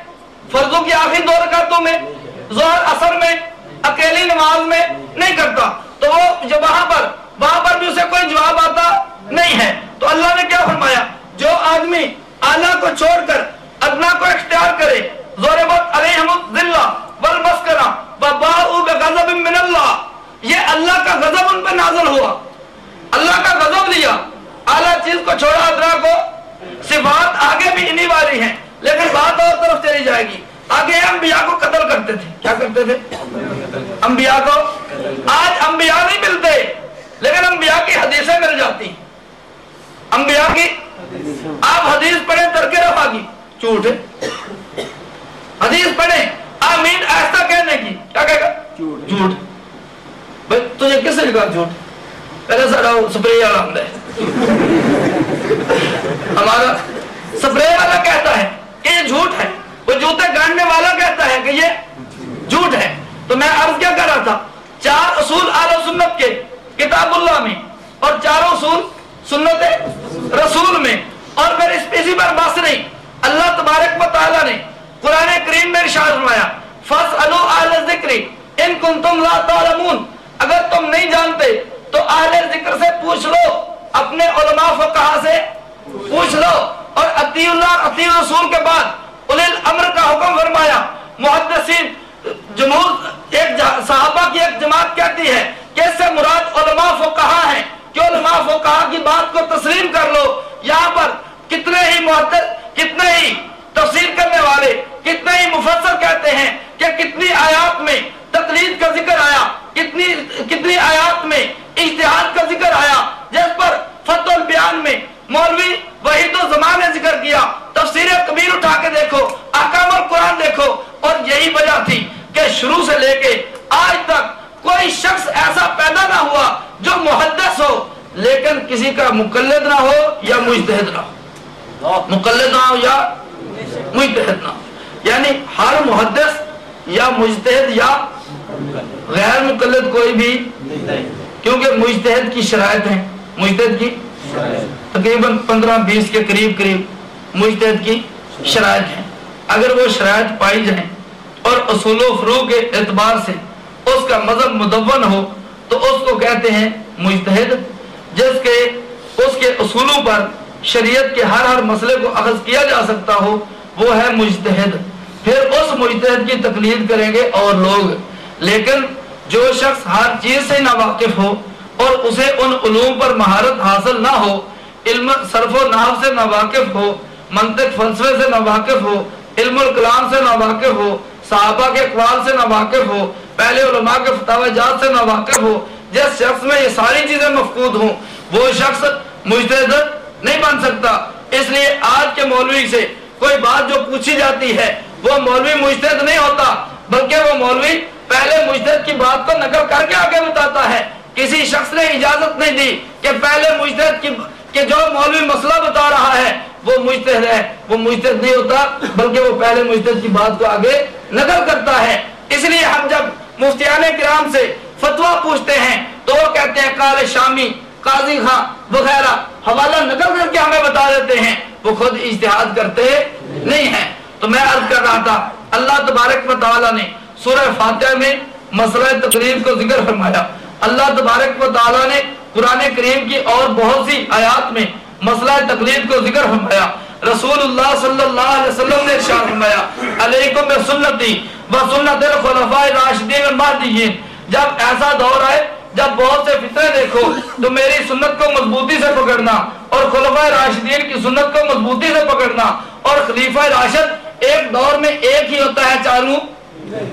Speaker 1: فرضوں کی آخری دور کاتوں میں زہر اثر میں، اکیلی نماز میں نہیں کرتا۔ تو وہ جو وہاں پر وہاں پر بھی اسے کوئی جواب آتا نہیں ہے۔ تو اللہ نے کیا فرمایا؟ جو آدمی آلہ کو چھوڑ کر ادنا کو اختیار کرے زور بت علیہم الذلہ۔ والمسکرہ وباؤ بغضب من اللہ۔ یہ اللہ کا غضب ان پر نازل ہوا۔ اللہ کا غضب لیا۔ اعلیٰ چیز کو چھوڑا ادنا کو۔ صفات آگے بھی انہی والی ہیں۔ لیکن بات اور طرف چلی جائے گی۔ آگے انبیاء کو قتل کرتے تھے۔ کیا کرتے تھے؟ انبیاء کو۔ آج انبیاء نہیں ملتے، لیکن انبیاء کی حدیثیں مل جاتی انبیاء کی آپ حدیث پڑھیں، ترک رفا کی۔ جھوٹ حدیث پڑھیں۔ آمین ایسا کہنے کی؟ کیا کہے گا؟ جھوٹ بھائی تجھے کس نے کہا جھوٹ؟ پہلے سارا سپرے والا ہم ہمارا سپرے والا کہتا ہے کہ یہ جھوٹ ہے۔ وہ جوتے گاننے والا کہتا ہے کہ یہ جھوٹ ہے۔ تو میں عرض کیا کر رہا تھا؟ چار اصول آل سنت کے کتاب اللہ میں اور چاروں اصول سنت رسول میں۔ اور پھر اس اسی پر بس نہیں اللہ تبارک و تعالی نے قرآن کریم میں ارشاد فرمایا، فَاسْأَلُوا أَهْلَ الذِّكْرِ إِن كُنتُمْ لَا تَعْلَمُونَ اگر تم نہیں جانتے، تو اہل ذکر سے پوچھ لو، اپنے علماء فقہا سے پوچھ لو۔ اور اطیع اللہ اور اطیع رسول کے بعد الیل امر کا حکم فرمایا۔ محدثین، جمہور، ایک صحابہ کی ایک جماعت کہتی ہے کہ اس سے مراد علماء فقہا ہیں کہ علماء فقہا کی بات کو تسلیم کر لو۔ یہاں پر کتنے ہی محدث، کتنے ہی تفسیر کرنے والے کتنے ہی مفسر کہتے ہیں کہ کتنی آیات میں تقلید کا ذکر آیا، کتنی کتنی آیات میں اجتہاد کا ذکر آیا، جس پر فتح البیان میں مولوی وحید و زمان نے ذکر کیا۔ تفسیر کبیر اٹھا کے دیکھو، احکام القرآن دیکھو۔ اور یہی وجہ تھی کہ شروع سے لے کے آج تک کوئی شخص ایسا پیدا نہ ہوا جو محدث ہو، لیکن کسی کا مقلد نہ ہو یا مجتہد نہ ہو۔ مقلد نہ ہو یا مجتہد نہ یعنی ہر محدث یا مجتہد یا غیر مقلد کوئی بھی کیونکہ مجتہد کی شرائط ہیں مجتہد کی تقریباً پندرہ بیس کے قریب قریب مجتہد کی شرائط ہیں اگر وہ شرائط پائی جائیں اور اصول و فروغ کے اعتبار سے اس کا مذہب مدون ہو تو اس کو کہتے ہیں مجتہد جس کے اس کے اصولوں پر شریعت کے ہر ہر مسئلے کو اخذ کیا جا سکتا ہو، وہ ہے مجتہد۔ پھر اس مجتہد کی تقلید کریں گے اور لوگ۔ لیکن جو شخص ہر چیز سے ناواقف ہو اور اسے ان علوم پر مہارت حاصل نہ ہو، علم صرف و نحو سے ناواقف ہو، منطق فلسفے سے ناواقف ہو، علم الکلام سے ناواقف ہو، صحابہ کے اقوال سے ناواقف ہو، پہلے علماء کے فتاوہ جات سے ناواقف ہو، جس شخص میں یہ ساری چیزیں مفقود ہوں، وہ شخص مجتہد نہیں بن سکتا۔ اس لیے آج کے مولوی سے کوئی بات جو پوچھی جاتی ہے، وہ مولوی مجتہد نہیں ہوتا، بلکہ وہ مولوی پہلے مجتہد کی بات کو نقل کر کے آگے بتاتا ہے۔ کسی شخص نے اجازت نہیں دی کہ پہلے مجتہد کی کہ جو مولوی مسئلہ بتا رہا ہے، وہ مجتہد ہے۔ وہ مجتہد نہیں ہوتا، بلکہ وہ پہلے مجتہد کی بات کو آگے نقل کرتا ہے۔ اس لیے ہم جب مفتیان کرام سے فتوہ پوچھتے ہیں، تو وہ کہتے ہیں کال شامی قاضی خان وغیرہ حوالہ نقل کر کے ہمیں بتا دیتے ہیں، وہ خود اجتہاد کرتے نہیں ہیں۔ تو میں عرض کر رہا تھا، اللہ تبارک و تعالی نے سورہ فاتحہ میں مسئلہ تقریب کو ذکر فرمایا۔ اللہ تبارک و تعالی نے قرآن کریم کی اور بہت سی آیات میں مسئلہ تقلید کو ذکر فرمایا۔ رسول اللہ صلی اللہ علیہ وسلم نے ارشاد فرمایا، علیکم بسنتی و سنت الخلفاء الراشدین المہدیین۔ جب ایسا دور آئے جب بہت سے فطرے دیکھو تو میری سنت کو مضبوطی سے پکڑنا اور خلفاء راشدین کی سنت کو مضبوطی سے پکڑنا اور خلیفہ راشد ایک دور میں ایک ہی ہوتا ہے چاروں۔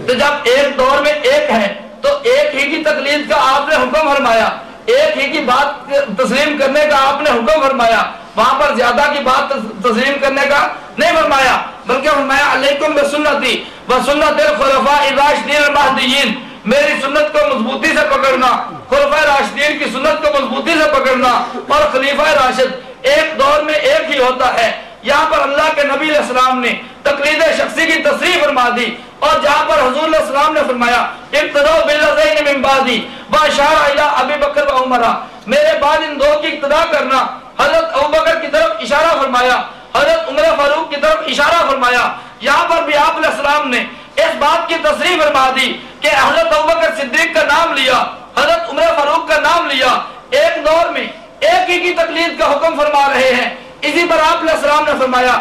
Speaker 1: تو جب ایک دور میں ایک ہے، تو ایک ہی کی تقلید کا آپ نے حکم فرمایا۔ ایک ہی کی بات تسلیم کرنے کا آپ نے حکم فرمایا۔ وہاں پر زیادہ کی بات تسلیم کرنے کا نہیں فرمایا، بلکہ فرمایا، علیکم بسنتی وسنت الخلفاء الراشدین المہدیین۔ میری سنت کو مضبوطی سے پکڑنا خلفاء راشدین کی سنت کو مضبوطی سے پکڑنا اور خلیفہ راشد ایک دور میں ایک ہی ہوتا ہے۔ یہاں پر اللہ کے نبی علیہ السلام نے تقلید شخصی کی تصریح فرما دی اور جہاں پر حضور علیہ السلام نے فرمایا ابتداء باللذین من بعدی واشار الى ابی بکر و عمرہ میرے بعد ان دو کی ابتدا کرنا۔ حضرت ابو بکر کی طرف اشارہ فرمایا، حضرت عمر فاروق کی طرف اشارہ فرمایا۔ یہاں پر بھی آپ علیہ السلام نے اس بات کی تصریح فرما دی کہ حضرت ابو بکر صدیق کا نام لیا، حضرت عمر فاروق کا نام لیا، ایک دور میں ایک ہی کی تقلید کا حکم فرما رہے ہیں۔ اسی پر آپ علیہ السلام نے فرمایا،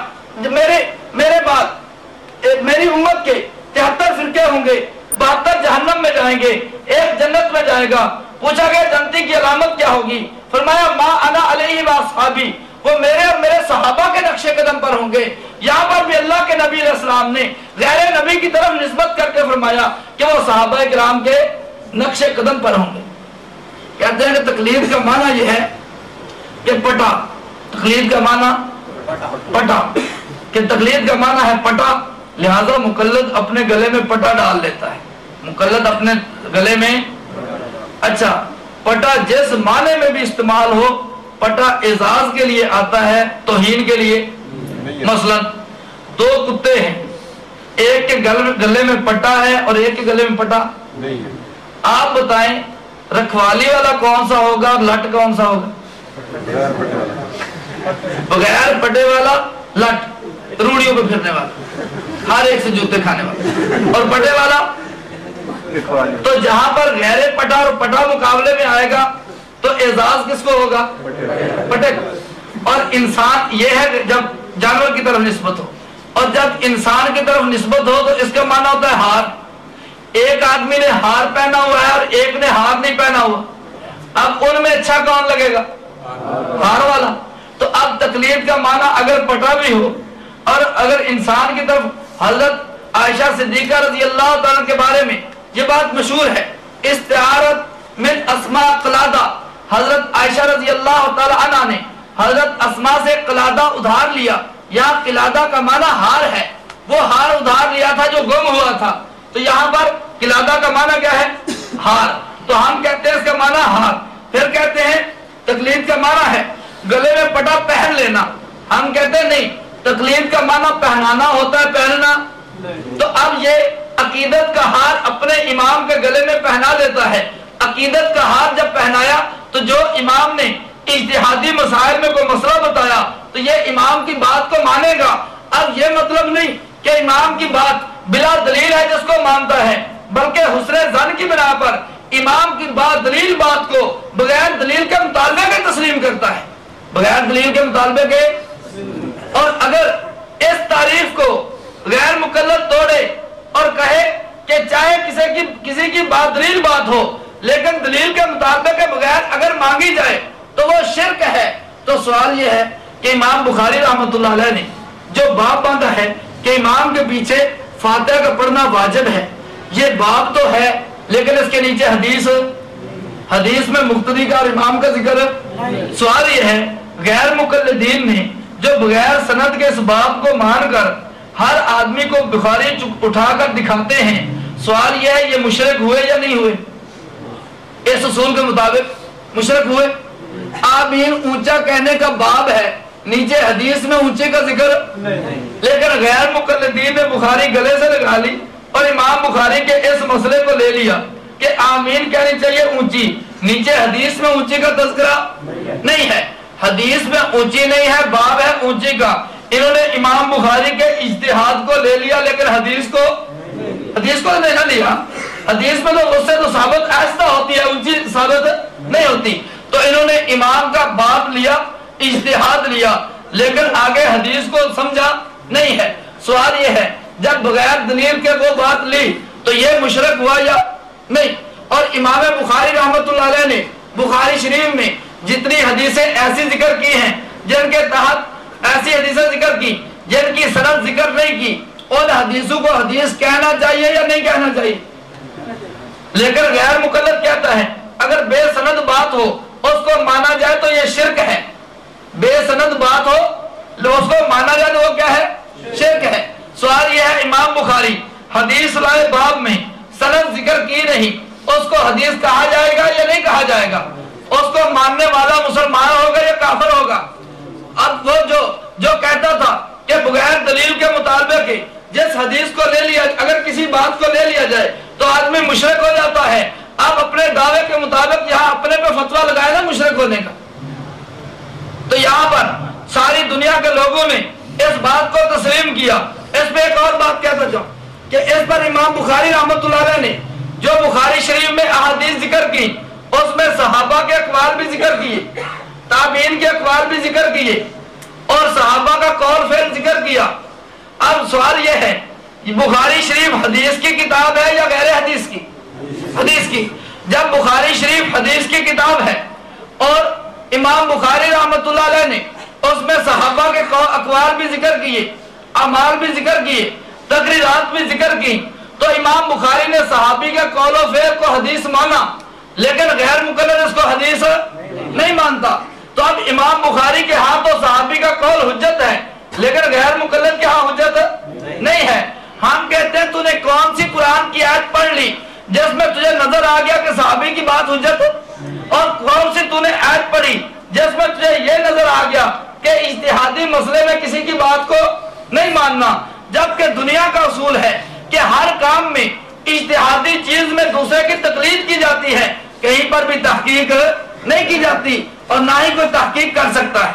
Speaker 1: میرے میرے بعد میری امت کے تہتر فرقے ہوں گے، بہتر جہنم میں جائیں گے، ایک جنت میں جائے گا۔ پوچھا گیا، جنتی کی علامت کیا ہوگی؟ فرمایا، ما انا علیہ واصحابی وہ میرے اور میرے صحابہ کے نقش قدم پر ہوں گے۔ یہاں پر بھی اللہ کے نبی علیہ السلام نے غیر نبی کی طرف نسبت کر کے فرمایا کہ وہ صحابہ کرام کے نقش قدم پر ہوں گے۔ کہتے ہیں کہ تقلید کا معنی یہ ہے کہ پٹا۔ تقلید کا معنی پٹا۔ کہ تقلید کا معنی ہے پٹا۔ لہذا مقلد اپنے گلے میں پٹا ڈال لیتا ہے۔ مقلد اپنے گلے میں اچھا پٹا جس معنی میں بھی استعمال ہو پٹا اعزاز کے لیے آتا ہے توہین کے لیے۔ مثلا دو کتے ہیں۔ ایک کے گلے میں پٹا ہے اور ایک کے گلے میں پٹا۔ آپ بتائیں رکھوالی والا کون سا ہوگا اور لٹ کون سا ہوگا؟ بغیر پٹے والا۔ لٹ روڑیوں پہ پھرنے والا ہر ایک سے جوتے کھانے والا۔ اور پٹے والا؟ تو جہاں پر غیر پٹا اور پٹا مقابلے میں آئے گا تو اعزاز کس کو ہوگا؟ پٹے کو اور انسان یہ ہے جب جانور کی طرف نسبت ہو، اور جب انسان کی طرف نسبت ہو تو اس کا معنی ہوتا ہے ہار۔ ایک آدمی نے ہار پہنا ہوا ہے اور ایک نے ہار نہیں پہنا ہوا۔ اب ان میں اچھا کون لگے گا؟ ہار والا۔ تو اب تکلیف کا معنی اگر پٹا بھی ہو، اور اگر انسان کی طرف حضرت عائشہ صدیقہ رضی اللہ تعالیٰ کے بارے میں یہ بات مشہور ہے، استعارت من اسماء قلادہ۔ حضرت عائشہ رضی اللہ تعالیٰ عنہ نے حضرت اسماء سے قلادہ ادھار لیا۔ یا قلادہ کا معنی ہار ہے۔ وہ ہار ادھار لیا تھا جو گم ہوا تھا۔ تو یہاں پر قلادہ کا معنی کیا ہے؟ ہار۔ تو ہم کہتے ہیں اس کا معنی ہار۔ پھر کہتے ہیں تقلید کا معنی ہے۔ گلے میں پٹا پہن لینا۔ ہم کہتے ہیں نہیں تقلید کا معنی پہنانا ہوتا ہے پہننا۔ تو اب یہ عقیدت کا ہار اپنے امام کے گلے میں پہنا دیتا ہے۔ عقیدت کا ہار جب پہنایا تو جو امام نے اجتہادی مسائل میں کوئی مسئلہ بتایا، تو یہ امام کی بات کو مانے گا۔ اب یہ مطلب نہیں کہ امام کی بات بلا دلیل ہے جس کو مانتا ہے، بلکہ حسن زن کی بنا پر امام کی بات دلیل بات کو بغیر دلیل کے مطالبے کے تسلیم کرتا ہے۔ بغیر دلیل کے مطالبے کے؟ اور اگر اس تعریف کو غیر مقلد توڑے اور کہے کہ چاہے کسی کی کسی کی بات دلیل بات ہو لیکن دلیل کے مطالبے کے بغیر اگر مانگی جائے تو وہ شرک ہے۔ تو سوال یہ ہے کہ امام بخاری رحمت اللہ علیہ نے جو باب باندھا ہے کہ امام کے پیچھے فاتحہ کا پڑھنا واجب ہے، یہ باب تو ہے، لیکن اس کے نیچے حدیث حدیث میں مقتدی کا اور امام کا ذکر۔ سوال یہ ہے، غیر مقلدین نے جو بغیر سند کے اس باب کو مان کر ہر آدمی کو بخاری اٹھا کر دکھاتے ہیں، سوال یہ ہے یہ مشرق ہوئے یا نہیں ہوئے؟ اس اصول کے مطابق مشرق ہوئے۔ آمین اونچا کہنے کا باب ہے۔ نیچے حدیث میں اونچے کا ذکر۔ لیکن غیر مقلدین نے بخاری گلے سے لگا لی اور امام بخاری کے اس مسئلے کو لے لیا کہ آمین کہنی چاہیے اونچی۔ نیچے حدیث میں اونچی کا تذکرہ نہیں ہے۔ حدیث میں اونچی نہیں ہے، باب ہے اونچی کا۔ انہوں نے امام بخاری کے اجتہاد کو لے لیا لیکن حدیث کو حدیث کو نہیں لیا۔ حدیث میں تو اس سے تو ثابت ایسا ہوتی ہے اونچی ثابت نہیں ہوتی۔ تو انہوں نے امام کا باب لیا، اجتہاد لیا، لیکن آگے حدیث کو سمجھا نہیں ہے۔ سوال یہ ہے، جب بغیر دلیل کے وہ بات لی، تو یہ مشرق ہوا یا نہیں؟ اور امام بخاری رحمت اللہ علیہ نے، بخاری شریف میں جتنی حدیثیں ایسی ذکر کی ہیں، جن کے تحت ایسی حدیثیں ذکر کی، جن کی سند ذکر نہیں کی، ان حدیثوں کو حدیث کہنا چاہیے یا نہیں کہنا چاہیے؟ لیکن غیر مقلد کہتا ہے، اگر بے سند بات ہو، اس کو مانا جائے تو یہ شرک ہے۔ بے سند بات ہو اس کو مانا جائے تو وہ کیا ہے؟ شرک ہے۔ سوال یہ ہے، امام بخاری حدیث لائے باب میں سند ذکر کی نہیں، اس کو حدیث کہا جائے گا یا نہیں کہا جائے گا؟ اس کو ماننے والا مسلمان ہوگا یا کافر ہوگا؟ اب وہ جو جو کہتا تھا کہ بغیر
Speaker 2: دلیل کے مطالبے کے جس حدیث کو لے لیا، اگر کسی بات کو لے لیا جائے تو آدمی مشرق ہو جاتا ہے۔ آپ اپنے دعوے کے مطابق یہاں اپنے پہ فتوا لگائے نا مشرق ہونے کا۔ تو یہاں پر ساری دنیا کے لوگوں نے اس بات کو تسلیم کیا۔ اس پہ ایک اور بات کہتا چاہوں کہ اس پر امام بخاری رحمت اللہ علیہ نے جو بخاری شریف میں احادیث ذکر کی، اس میں صحابہ کے اقوال بھی ذکر کیے، تابعین کے اقوال بھی ذکر کیے اور صحابہ کا قول فعل ذکر کیا۔ اب سوال یہ ہے بخاری شریف حدیث کی کتاب ہے یا غیر حدیث کی؟ حدیث کی۔ جب بخاری شریف حدیث کی کتاب ہے اور امام بخاری رحمت اللہ علیہ نے اس میں صحابہ کے اقوال بھی ذکر کیے، اعمال بھی ذکر کیے، تقریرات بھی ذکر کی، تو امام بخاری نے صحابی کے قول و فعل کو حدیث مانا، لیکن غیر مقرر اس کو حدیث نہیں مانتا۔ تو اب امام بخاری کے ہاں تو صحابی کا قول حجت ہے، لیکن غیر مقلد کے ہاں حجت نہیں ہے۔ ہم کہتے ہیں تو نے کون سی قرآن کی آیت پڑھ لی؟ جس میں تجھے نظر آ گیا کہ صحابی کی بات حجت اور کون سی تو نے آیت پڑھی جس میں تجھے یہ نظر آ گیا کہ اجتہادی مسئلے میں کسی کی بات کو نہیں ماننا، جبکہ دنیا کا اصول ہے کہ ہر کام میں اجتہادی چیز میں دوسرے کی تقلید کی جاتی ہے۔ کہیں پر بھی تحقیق نہیں کی جاتی اور نہ ہی کوئی تحقیق کر سکتا ہے۔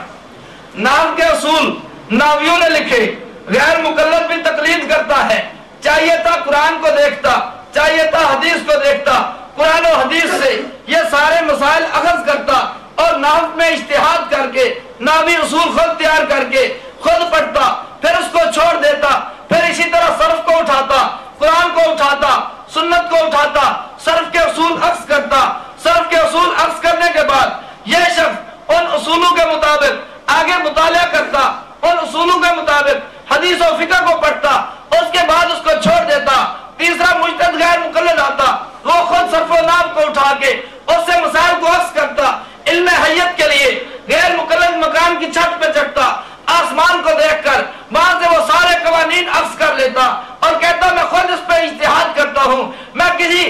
Speaker 2: نام کے اصول ناویوں نے لکھے۔ غیر مقلد بھی تقلید کرتا ہے۔ چاہیے تھا قرآن کو دیکھتا، چاہیے تھا حدیث کو دیکھتا۔ قرآن و حدیث سے یہ سارے مسائل اخذ کرتا اور نام میں اشتہاد کر کے ناوی اصول خود تیار کر کے خود پڑھتا۔ پھر اس کو چھوڑ دیتا، پھر اسی طرح صرف کو اٹھاتا، قرآن کو اٹھاتا، سنت کو اٹھاتا، صرف کے اصول عکس کرتا۔ صرف کے اصول عکس کرنے کے بعد یہ شخص ان اصولوں کے مطابق آگے مطالعہ کرتا، ان اصولوں کے مطابق حدیث و فقہ کو پڑھتا، اس کے بعد اس کو چھوڑ دیتا، تیسرا مجتد غیر مقلد آتا، وہ خود صرف و نام کو اٹھا کے اس سے مسائل کو عکس کرتا، علم حیت کے لیے غیر مقلد مکان کی چھت پہ چڑھتا، آسمان کو دیکھ کر وہاں سے وہ سارے قوانین عکس کر لیتا اور کہتا، میں خود اس پہ اجتہاد کرتا ہوں، میں کسی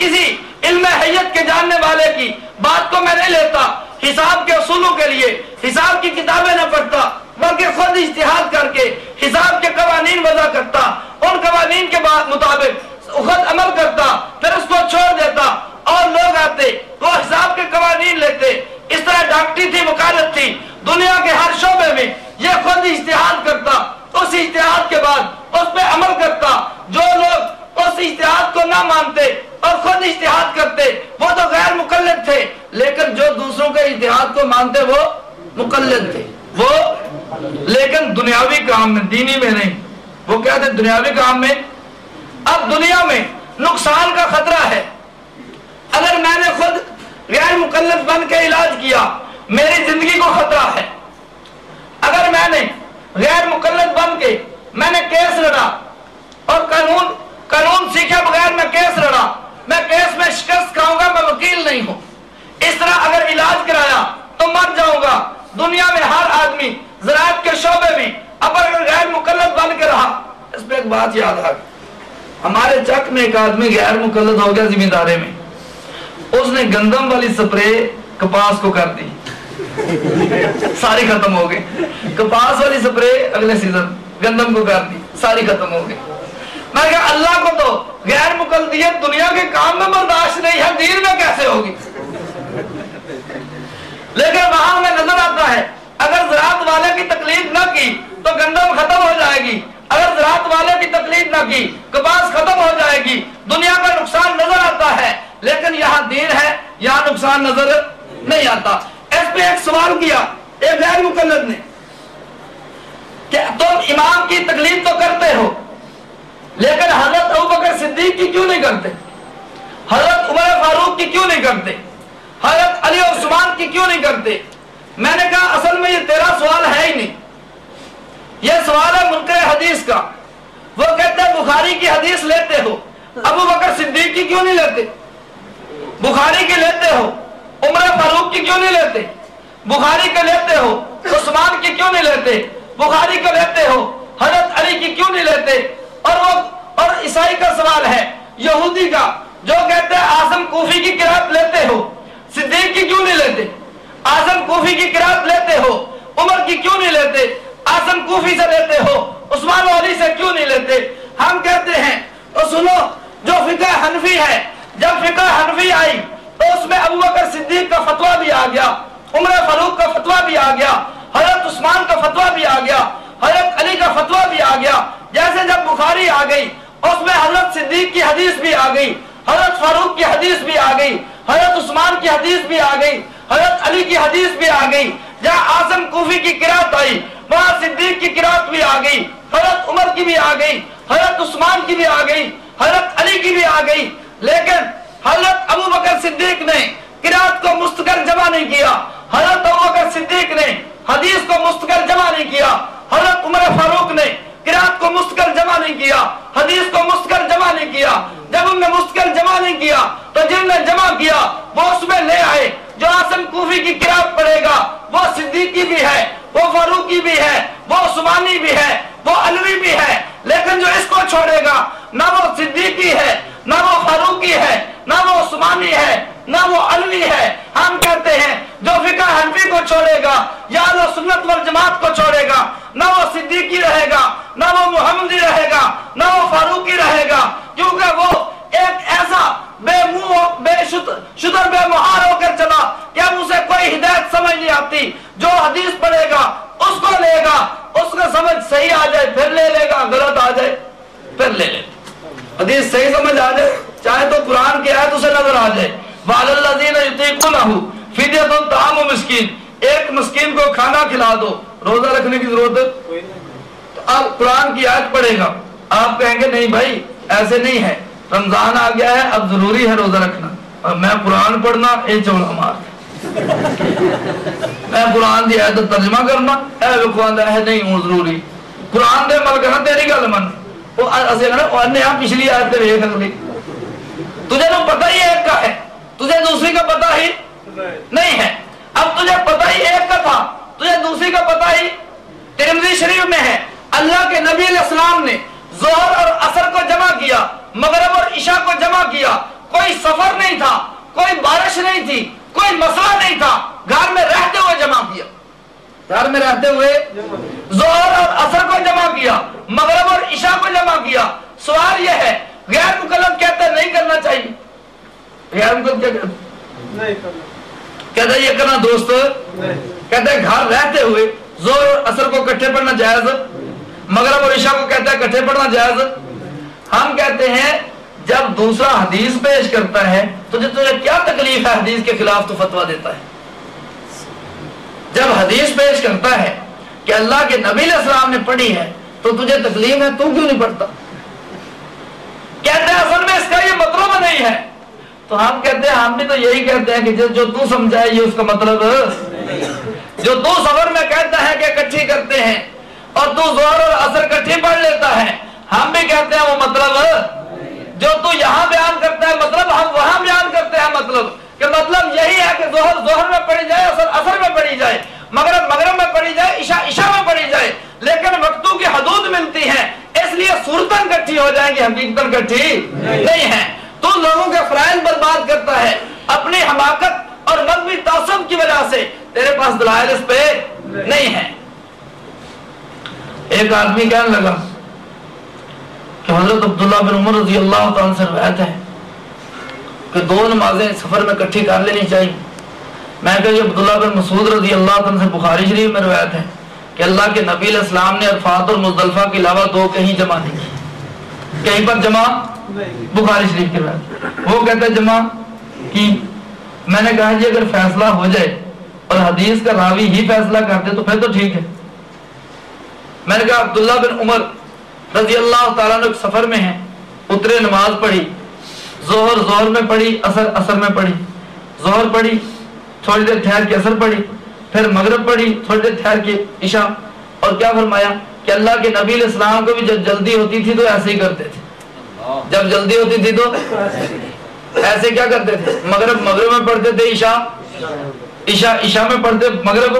Speaker 2: کسی علم حیت کے جاننے والے کی بات کو میں نہیں لیتا، حساب کے اصولوں کے لیے، حساب کی کتابیں نہ پڑھتا بلکہ خود اجتہاد کر کے حساب کے قوانین وضع کرتا، ان قوانین کے مطابق خود عمل کرتا، پھر اس کو چھوڑ دیتا، اور لوگ آتے، وہ حساب کے قوانین لیتے۔ اس طرح ڈاکٹری تھی، وکالت تھی، دنیا کے ہر شعبے میں یہ خود اجتہاد کرتا، اس اجتہاد کے بعد اس پہ عمل کرتا۔ جو لوگ اس اجتہاد کو نہ مانتے اور خود اجتہاد کرتے، وہ تو غیر مقلد تھے، لیکن جو دوسروں کے اجتہاد کو مانتے، وہ مقلد تھے، وہ لیکن دنیاوی کام میں، دینی میں نہیں۔ وہ کہتے دنیاوی کام میں۔ اب دنیا میں نقصان کا خطرہ ہے۔ اگر میں نے خود غیر مقلد بن کے علاج کیا، میری زندگی کو خطرہ ہے۔ اگر میں نے غیر مقلد بن کے میں نے کیس لڑا اور قانون قانون سیکھے بغیر میں کیس لڑا، میں کیس میں شکست کھاؤں گا، میں وکیل نہیں ہوں۔ اس طرح اگر علاج کرایا تو مر جاؤں گا۔ دنیا میں ہر آدمی زراعت کے شعبے میں اگر غیر مقلد بن کے رہا، اس پہ ایک بات یاد آ ہمارے چک میں ایک آدمی غیر مقلد ہو گیا زمین دارے میں۔ اس نے گندم والی سپرے کپاس کو کر دی۔ ساری ختم ہو گئی۔ کپاس والی سپرے اگلے سیزن گندم کو کر دی۔ ساری ختم ہو گئی۔ میں کہا، اللہ کو تو غیر مقلدیت دنیا کے کام میں برداشت نہیں ہے دین میں کیسے ہوگی؟ لیکن وہاں ہمیں نظر آتا ہے اگر زراعت والے کی تکلیف نہ کی تو گندم ختم ہو جائے گی۔ اگر زراعت والے کی تکلیف نہ کی، کپاس ختم ہو جائے گی۔ دنیا کا نقصان نظر آتا ہے، لیکن یہاں دین ہے، یہاں نقصان نظر نہیں آتا۔ اس پہ ایک سوال کیا ایک غیر مقلد نے۔ کہ تم امام کی تکلیف تو کرتے ہو، لیکن حضرت ابو بکر صدیق کی کیوں نہیں کرتے؟ حضرت عمر فاروق کی کیوں نہیں کرتے؟ حضرت علی عثمان کی کیوں نہیں کرتے؟ میں نے کہا، اصل میں یہ تیرا سوال ہے ہی نہیں. یہ سوال ہے منکر حدیث کا۔ وہ کہتے ہیں، بخاری کی حدیث لیتے ہو۔ ابو بکر صدیق کی کیوں نہیں لیتے؟ بخاری کی لیتے ہو۔ عمر فاروق کی کیوں نہیں لیتے؟ بخاری کے لیتے ہو۔ عثمان کی کیوں نہیں لیتے؟ بخاری کو لیتے ہو۔ حضرت علی کی کیوں نہیں لیتے؟ اور وہ اور عیسائی کا سوال ہے، یہودی کا، جو کہتے ہیں آسم کوفی کی قرآن لیتے ہو۔ صدیق کی کیوں نہیں لیتے؟ آزم کوفی کی قرآن لیتے ہو، عمر کی کیوں نہیں لیتے؟ آزم کوفی سے لیتے ہو، عثمان علی سے کیوں نہیں لیتے؟ ہم کہتے ہیں، تو سنو، جو فقہ حنفی ہے، جب فقہ حنفی آئی، تو اس میں ابو بکر صدیق کا فتویٰ بھی آ گیا، عمر فاروق کا فتویٰ بھی آ گیا، حضرت عثمان کا فتویٰ بھی آ گیا، حضرت علی کا فتویٰ بھی آ گیا۔ جیسے جب بخاری آ گئی، اس میں حضرت صدیق کی حدیث بھی آ گئی، حضرت فاروق کی حدیث بھی آ گئی، حضرت عثمان کی حدیث بھی آ گئی۔ حضرت علی کی حدیث بھی آ گئی، جہاں آزم کوفی کی قرآت آئی وہاں صدیق کی قرآت بھی آ گئی، حضرت عمر کی بھی آ گئی، حضرت عثمان کی بھی آ گئی، حضرت علی کی بھی آ گئی۔ لیکن حضرت ابو بکر صدیق نے قرآت کو مستقل جمع نہیں کیا۔ حضرت ابو بکر صدیق نے حدیث کو مستقل جمع نہیں کیا۔ حضرت عمر فاروق نے قرآت کو مستقل جمع نہیں کیا۔ حدیث کو مستقل جمع نہیں کیا۔ جب انہوں نے مستقل جمع نہیں کیا، تو جن نے جمع کیا، وہ اس میں لے آئے۔ جو آسم کوفی کی قرآت پڑے گا، وہ صدیقی بھی ہے، وہ فاروقی بھی ہے، وہ عثمانی بھی ہے، وہ علوی بھی ہے، لیکن جو اس کو چھوڑے گا، نہ وہ صدیقی ہے، نہ وہ فاروقی ہے، نہ وہ عثمانی ہے، نہ وہ علوی ہے۔ ہم کہتے ہیں، جو فقہ حنفی کو چھوڑے گا، یا وہ سنت والجماعت کو چھوڑے گا، نہ وہ صدیقی رہے گا، نہ وہ محمدی رہے گا، نہ وہ فاروقی رہے گا، کیونکہ وہ ایک ایسا بے منہ بے شدر بے مہار ہو کر چلا۔ اب اسے کوئی ہدایت سمجھ نہیں آتی؟ جو حدیث پڑھے گا اس کو لے گا۔ اس کا سمجھ صحیح آ جائے پھر لے لے گا غلط آ جائے پھر لے لے۔ حدیث صحیح سمجھ آ جائے چاہے تو قرآن کی آیت اسے نظر آ جائے۔ وَعَلَى يُطِيقُونَهُ فِدْيَةٌ طَعَامُ مسکین ایک مسکین کو کھانا کھلا دو۔ روزہ رکھنے کی ضرورت؟ تو اب قرآن کی آیت پڑھے گا۔ آپ کہیں گے نہیں بھائی ایسے نہیں ہے۔ رمضان آ گیا ہے، اب ضروری ہے روزہ رکھنا۔ اور میں قرآن پڑھنا اے چوڑا مار۔ میں قرآن دی آیت ترجمہ کرنا، اے بکوان ہے نہیں ہوں ضروری۔ قرآن دے مل کرنا تیری گل من۔ وہ اسے کہنا، وہ انہیں ہاں پچھلی آیت تے ویکھ اگلی۔ تجھے تو پتہ ہی ایک کا ہے۔ تجھے دوسری کا پتہ ہی نہیں ہے۔ اب تجھے پتہ ہی ایک کا تھا۔ تجھے دوسری کا پتہ ہی ترمذی شریف میں ہے۔ اللہ کے نبی علیہ السلام نے ظہر اور اثر کو جمع کیا۔ مغرب اور عشاء کو جمع کیا۔ کوئی سفر نہیں تھا کوئی بارش نہیں تھی کوئی مسئلہ نہیں تھا۔ گھر میں رہتے ہوئے جمع کیا۔ گھر میں رہتے ہوئے ظہر اور اثر کو جمع کیا مغرب اور عشاء کو جمع کیا۔ سوال یہ ہے غیر مکلف کہتا ہے نہیں کرنا چاہیے۔ غیر مکلف کیا کہتا ہے کہتا ہے یہ کرنا دوست۔ کہتا ہے گھر رہتے ہوئے زور اور اثر کو کٹھے پڑھنا جائز۔ مغرب اور عشاء کو کہتا ہے کٹھے پڑھنا جائز۔ ہم کہتے ہیں، جب دوسرا حدیث پیش کرتا ہے، تو جب تجھے کیا تکلیف ہے حدیث کے خلاف تو فتوا دیتا ہے۔ جب حدیث پیش کرتا ہے کہ اللہ کے نبی علیہ السلام نے پڑھی ہے، تو تجھے تکلیف ہے، تو کیوں نہیں پڑھتا؟ کہتے ہیں، اصل میں اس کا یہ مطلب نہیں ہے۔ تو ہم کہتے ہیں، ہم بھی تو یہی کہتے ہیں کہ جو تو سمجھائے، یہ اس کا مطلب جو تو سفر میں کہتا ہے کہ کٹھی کرتے ہیں اور تو زور اور اثر کٹھی پڑھ لیتا ہے ہم بھی کہتے ہیں وہ مطلب جو تو یہاں بیان کرتا ہے مطلب ہم وہاں بیان کرتے ہیں مطلب کہ مطلب یہی ہے کہ زہر زہر میں پڑھی جائے اثر اثر میں پڑھی جائے۔ مغرب مغرب میں پڑھی جائے، عشاء عشاء میں پڑھی جائے۔ لیکن وقتوں کی حدود ملتی ہیں، اس لیے صورتن کٹھی ہو جائیں گی۔ حقیقتاً کٹھی نہیں ہے۔ تو لوگوں کے فرائض برباد کرتا ہے۔ اپنی حماقت اور مذہبی تعصب کی وجہ سے تیرے پاس دلائل اس پہ نہیں ہے ایک آدمی کہنے لگا کہ حضرت عبداللہ بن عمر رضی اللہ تعالیٰ سے روایت ہے کہ دو نمازیں سفر میں کٹھی کر لینی چاہیے۔ میں کہ یہ عبداللہ بن مسعود رضی اللہ تعالیٰ سے بخاری شریف میں روایت ہے کہ اللہ کے نبی علیہ السلام نے عرفات اور مزدلفہ کے علاوہ دو کہیں جمع نہیں کی۔ کہیں پر جمع؟ بخاری شریف کی روایت۔ وہ کہتا ہے جمع کی میں نے کہا جی اگر فیصلہ ہو جائے اور حدیث کا راوی ہی فیصلہ کر دے تو پھر تو ٹھیک ہے۔ میں نے کہا عبداللہ بن عمر رضی اللہ تعالیٰ نے سفر میں ہیں اترے نماز پڑھی زہر زہر میں پڑھی اثر اثر میں پڑھی۔ زہر پڑھی تھوڑی دیر ٹھہر کے اثر پڑھی پھر مغرب پڑھی تھوڑی دیر ٹھہر کے عشاء۔ اور کیا فرمایا کہ اللہ کے نبی علیہ السلام کو بھی جب جلدی ہوتی تھی تو ایسے ہی کرتے تھے۔ جب جلدی ہوتی تھی تو ایسے کیا کرتے تھے؟ مغرب مغرب میں پڑھتے تھے عشاء۔ عشاء عشاء میں پڑھتے مغرب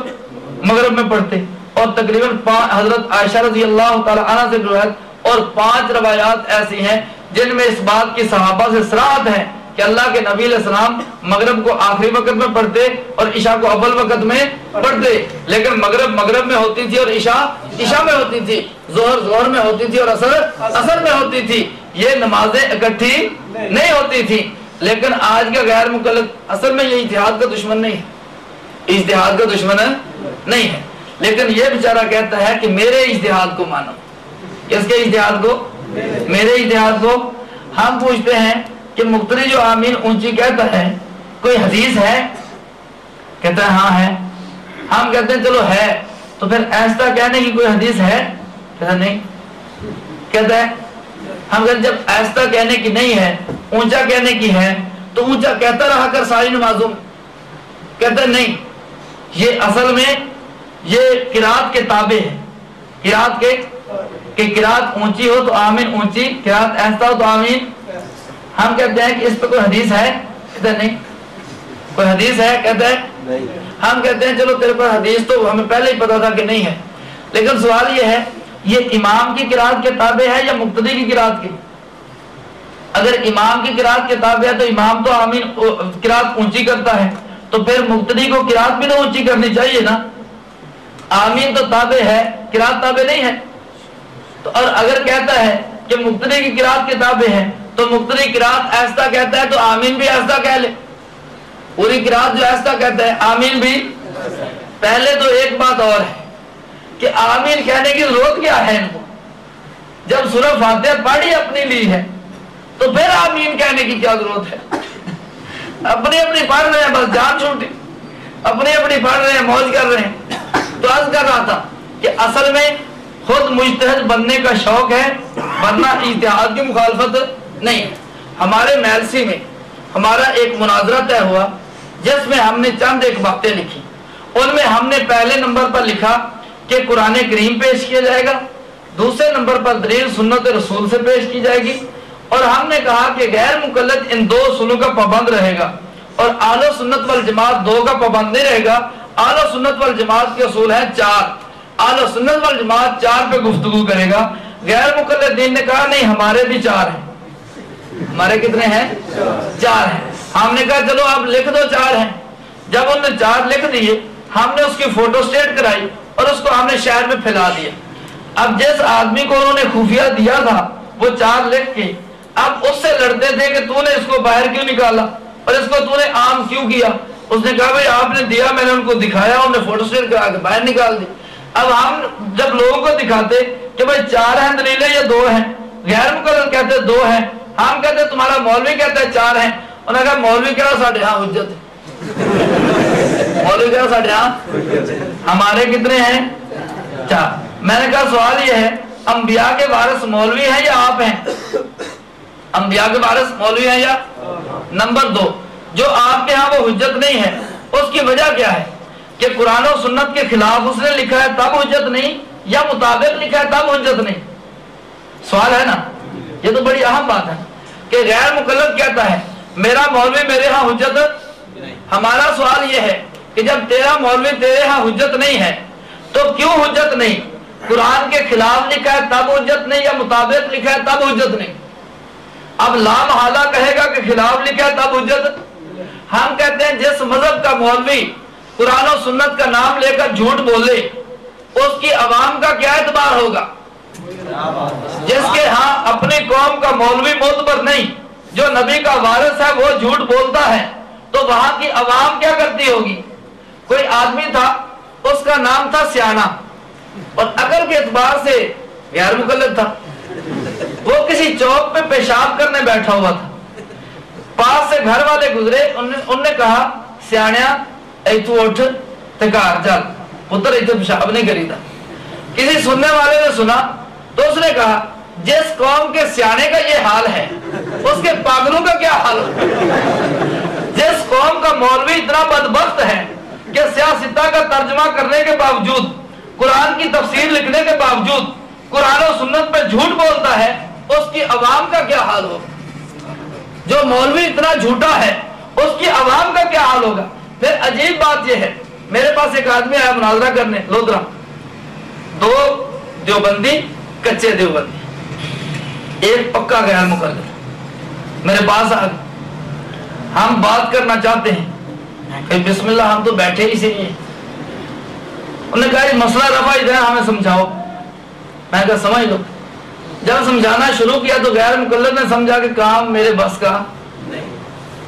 Speaker 2: مغرب میں پڑھتے۔ اور تقریباً حضرت عائشہ رضی اللہ تعالی عنہ سے روایت اور پانچ روایات ایسی ہیں جن میں اس بات کی صحابہ سے سراحت ہے کہ اللہ کے نبی علیہ السلام مغرب کو آخری وقت میں پڑھتے اور عشاء کو اول وقت میں پڑھتے۔ لیکن مغرب مغرب میں ہوتی تھی اور عشاء عشاء میں ہوتی تھی۔ زہر زہر میں ہوتی تھی اور اثر اثر میں ہوتی تھی۔ یہ نمازیں اکٹھی نہیں ہوتی تھی لیکن آج کا غیر مقلد اصل میں یہ اتحاد کا دشمن نہیں ہے۔ اتحاد کا دشمن نہیں ہے۔ لیکن یہ بیچارہ کہتا ہے کہ میرے اجتہاد کو مانو۔ اس کے اجتہاد کو، میرے اتحاد کو ہم پوچھتے ہیں کہ مقتدی جو آمین اونچی کہتا ہے کوئی حدیث ہے؟ کہتا ہے ہاں ہے۔ ہم کہتے ہیں چلو ہے۔ تو پھر ایسا کہنے کی کوئی حدیث ہے؟ کہتا نہیں۔ کہتا ہے ہم کہتے ہیں جب ایسا کہنے کی نہیں ہے، اونچا کہنے کی ہے، تو اونچا کہتا رہا کر ساری نمازوں کہتا ہے نہیں۔ یہ اصل میں یہ قرآت کے تابع ہے قرآت کے کہ قرآت اونچی ہو تو آمین اونچی قرآت ایسا ہو تو آمین۔ ہم کہتے ہیں کہ اس پہ کوئی حدیث ہے؟ کہتا ہے نہیں۔ کوئی حدیث ہے؟ کہتا ہے ہم کہتے ہیں چلو تیرے پر حدیث تو ہمیں پہلے ہی پتا تھا کہ نہیں ہے۔ لیکن سوال یہ ہے یہ امام کی قرآت کے تابع ہے یا مقتدی کی قرآت کی؟ اگر امام کی قرآت کے تابع ہے تو امام تو آمین قرآت اونچی کرتا ہے۔ تو پھر مقتدی کو قرآت بھی تو اونچی کرنی چاہیے نا۔ آمین تو تابع ہے قرآت تابع نہیں ہے۔ تو اور اگر کہتا ہے کہ مقتدی کی قرآت کے تابع ہے تو مقتدی قرآت ایسا کہتا ہے تو آمین بھی ایسا کہہ لے۔ پوری قرآت جو ایسا کہتا ہے، آمین بھی۔ پہلے تو ایک بات اور ہے کہ آمین کہنے کی ضرورت کیا ہے ان کو؟ جب سورہ فاتحہ پڑھی اپنی لی ہے، تو پھر آمین کہنے کی کیا ضرورت ہے؟ اپنی اپنی پڑھ رہے ہیں، بس جان چھوٹی۔ اپنی اپنی پڑھ رہے ہیں، موج کر رہے ہیں۔ تو عرض کر رہا تھا کہ اصل میں خود مجتہد بننے کا شوق ہے ورنہ اتحاد کی مخالفت نہیں۔ ہمارے میلسی میں ہمارا ایک مناظرہ طے ہوا، جس میں ہم نے چند ایک باتیں لکھی۔ ان میں ہم نے پہلے نمبر پر لکھا کہ قرآن کریم پیش کیا جائے گا، دوسرے نمبر پر دلیل سنت رسول سے پیش کی جائے گی۔ اور ہم نے کہا کہ غیر مقلد ان دو سنوں کا پابند رہے گا۔ اور اعلی سنت والجماعت دو کا پابند نہیں رہے گا۔ اعلی سنت والجماعت کے اصول ہیں چار۔ اعلی سنت والجماعت چار پہ گفتگو کرے گا۔ غیر مقلد دین نے کہا، نہیں، ہمارے بھی چار ہیں۔ ہمارے کتنے ہیں؟ چار ہیں۔ ہم نے کہا، چلو آپ لکھ دو چار ہیں۔ جب انہوں نے چار لکھ دیے، ہم نے اس کی فوٹو سٹیٹ کرائی اور اس کو ہم نے شہر میں پھیلا دیا۔ اب جس آدمی کو انہوں نے خفیہ دیا تھا، وہ چار لکھ کے۔ اب اس سے لڑتے تھے کہ تو نے اس کو باہر کیوں نکالا اور اس کو تو نے عام کیوں کیا؟ اس نے کہا، بھائی، آپ نے دیا، میں نے ان کو دکھایا، انہوں نے فوٹو سٹیٹ کرا کے باہر نکال دی۔ اب ہم جب لوگوں کو دکھاتے کہ بھائی چار ہیں دلیلیں یا دو ہیں، غیر مقرر کہتے دو ہیں، ہم کہتے تمہارا مولوی کہتا ہے چار ہیں، انہوں نے کہا مولوی کہہ رہا ساڑھے ہاں حجت۔ مولوی کہہ رہا ساڑھے ہاں ہمارے کتنے ہیں؟ چار۔ میں نے کہا سوال یہ ہے، انبیاء کے وارث مولوی ہیں یا آپ ہیں؟ انبیاء کے وارث مولوی ہیں یا؟ نمبر دو۔ جو آپ کے ہاں وہ حجت نہیں ہے، اس کی وجہ کیا ہے؟ کہ قرآن و سنت کے خلاف اس نے لکھا ہے تب حجت نہیں، یا مطابق لکھا ہے تب حجت نہیں۔ سوال ہے نا؟ یہ تو بڑی اہم بات ہے کہ غیر مقلد کہتا ہے، میرا مولوی میرے ہاں حجت؟ ہمارا سوال یہ ہے کہ جب تیرا مولوی تیرے ہاں حجت نہیں ہے، تو کیوں حجت نہیں؟ قرآن کے خلاف لکھا ہے تب حجت نہیں، یا مطابق لکھا ہے تب حجت نہیں۔ اب لام حالہ کہے گا کہ خلاف لکھا ہے تب حجت؟ ہم کہتے ہیں جس مذہب کا مولوی قرآن و سنت کا نام لے کر جھوٹ بولے، اس کی عوام کا کیا اعتبار ہوگا؟ جس کے ہاں اپنی قوم کا مولوی معتبر نہیں، جو نبی کا وارث ہے، وہ جھوٹ بولتا ہے۔ تو وہاں کی عوام کیا کرتی ہوگی؟ کوئی آدمی تھا، اس کا نام تھا سیانا۔ اور اگر کے اعتبار سے غیر مقلد تھا، وہ کسی چوک پہ پیشاب کرنے بیٹھا ہوا تھا۔ پاس سے گھر والے گزرے، انہوں نے کہا سیاحیا ایتو اٹھ تکار جل پتر ایتو پیشاب نہیں کری تھا کسی سننے والے نے سنا تو اس نے کہا جس قوم کے سیانے کا یہ حال ہے اس کے پاگلوں کا کیا حال ہو جس قوم کا مولوی اتنا بدبخت ہے کہ سیاستہ کا ترجمہ کرنے کے باوجود قرآن کی تفسیر لکھنے کے باوجود قرآن و سنت پہ جھوٹ بولتا ہے اس کی عوام کا کیا حال ہوگا جو مولوی اتنا جھوٹا ہے اس کی عوام کا کیا حال ہوگا پھر عجیب بات یہ ہے میرے پاس ایک آدمی آیا مناظرہ کرنے لودرا۔ دو دیوبندی کچے دیوبندی۔ ایک پکا غیر مقرر۔ میرے پاس آ ہم بات کرنا چاہتے ہیں۔ کہ بسم اللہ ہم تو بیٹھے ہی سے ہی انہوں نے کہا یہ مسئلہ رفع ادھر ہمیں سمجھاؤ۔ میں کہا سمجھ لو۔ جب سمجھانا شروع کیا تو غیر مقلد نے سمجھا کہ کام میرے بس کا۔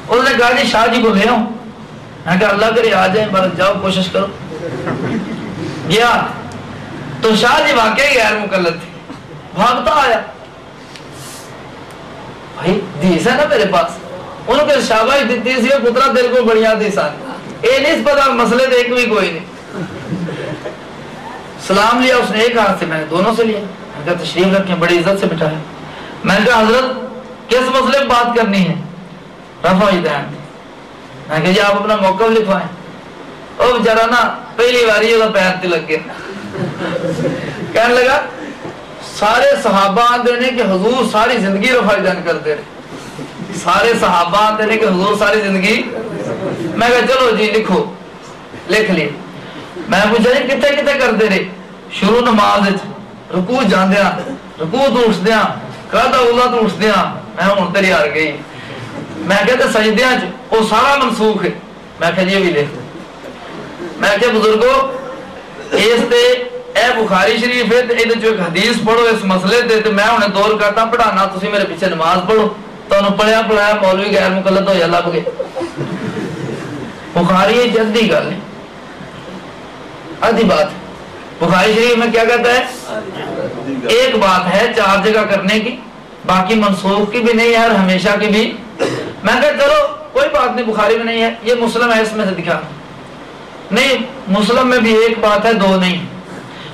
Speaker 2: انہوں نے کہا جی شاہ جی کو لے آؤں۔ ہاں میں کہا اللہ کرے آ جائیں بس جاؤ، کوشش کرو۔ گیا۔ تو شاہ جی واقعی غیر مقلد تھے۔ بھاگتا آیا۔ بھائی، دیس ہے نا میرے پاس۔ ان کو شاباش دیتی سی پترا دل کو بڑھیا دیسا یہ نہیں پتا مسئلے دیکھ بھی کوئی نہیں۔ سلام لیا اس نے، ایک ہاتھ سے میں نے دونوں سے لیا۔ میں کہا، تشریف رکھیں، بڑی عزت سے بٹھایا میں نے کہا، حضرت، کس مسئلے میں بات کرنی ہے؟ رفع ہی دین میں کہا جی آپ اپنا موقع لکھوائیں او بیچارہ نا پہلی باری وہ پیر تے لگ گیا کہنے لگا سارے صحابہ آتے ہیں کہ حضور ساری زندگی رفع دین کرتے رہے سارے صحابہ آتے ہیں کہ حضور ساری زندگی میں کہا چلو جی لکھو لکھ لی میں پوچھا جی کتنے کتنے کرتے رہے شروع نماز رکوع جاندیا رکوع تو اٹھدیا کہتا اولا تو اٹھدیا میں ہوں تیری ہار گئی میں کہتے سجدیاں چ وہ سارا منسوخ ہے۔ میں کہا جی بھی لکھ میں کہ بزرگو اس تے اے بخاری شریف ہے تے جو ایک حدیث پڑھو اس مسئلے تے تے میں انہیں دور کرتا پڑھانا تسی میرے پیچھے نماز پڑھو۔ تو انہوں پڑھیا پڑھایا مولوی غیر مقلد ہو یا لب گئے بخاری یہ جلدی گل نہیں آدھی بات۔ بخاری شریف میں کیا کہتا ہے؟ ایک بات ہے چار جگہ کرنے کی۔ باقی منسوخ کی بھی نہیں ہے اور ہمیشہ کی بھی۔ میں کہتا چلو، کوئی بات نہیں، بخاری میں نہیں ہے۔ یہ مسلم ہے، اس میں سے دکھا۔ نہیں، مسلم میں بھی ایک بات ہے، دو نہیں۔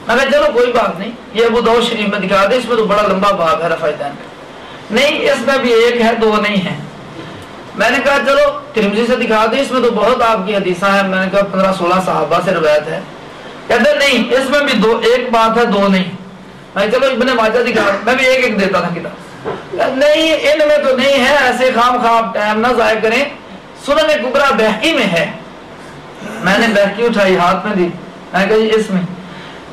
Speaker 2: میں کہا چلو، کوئی بات نہیں۔ یہ ابو دو شریف میں دکھا دے، اس میں تو بڑا لمبا باب ہے، رفع دین۔ نہیں، اس میں بھی ایک ہے، دو نہیں ہے۔ میں نے کہا چلو ترمزی سے دکھا دے، اس میں تو بہت آپ کی حدیثہ ہیں۔ میں نے کہا پندرہ سولہ صحابہ سے روایت ہے۔ کہتے نہیں، اس میں بھی دو، ایک بات ہے، دو نہیں۔ میں چلو، ابن ماجہ دکھا۔ میں بھی ایک ایک دیتا تھا کتاب۔ نہیں ان میں تو نہیں ہے، ایسے خام خام ٹائم نہ ضائع کریں۔ سنن کبرا بہکی میں ہے۔ میں نے بہکی اٹھائی ہاتھ میں دی۔ میں کہا جی اس میں۔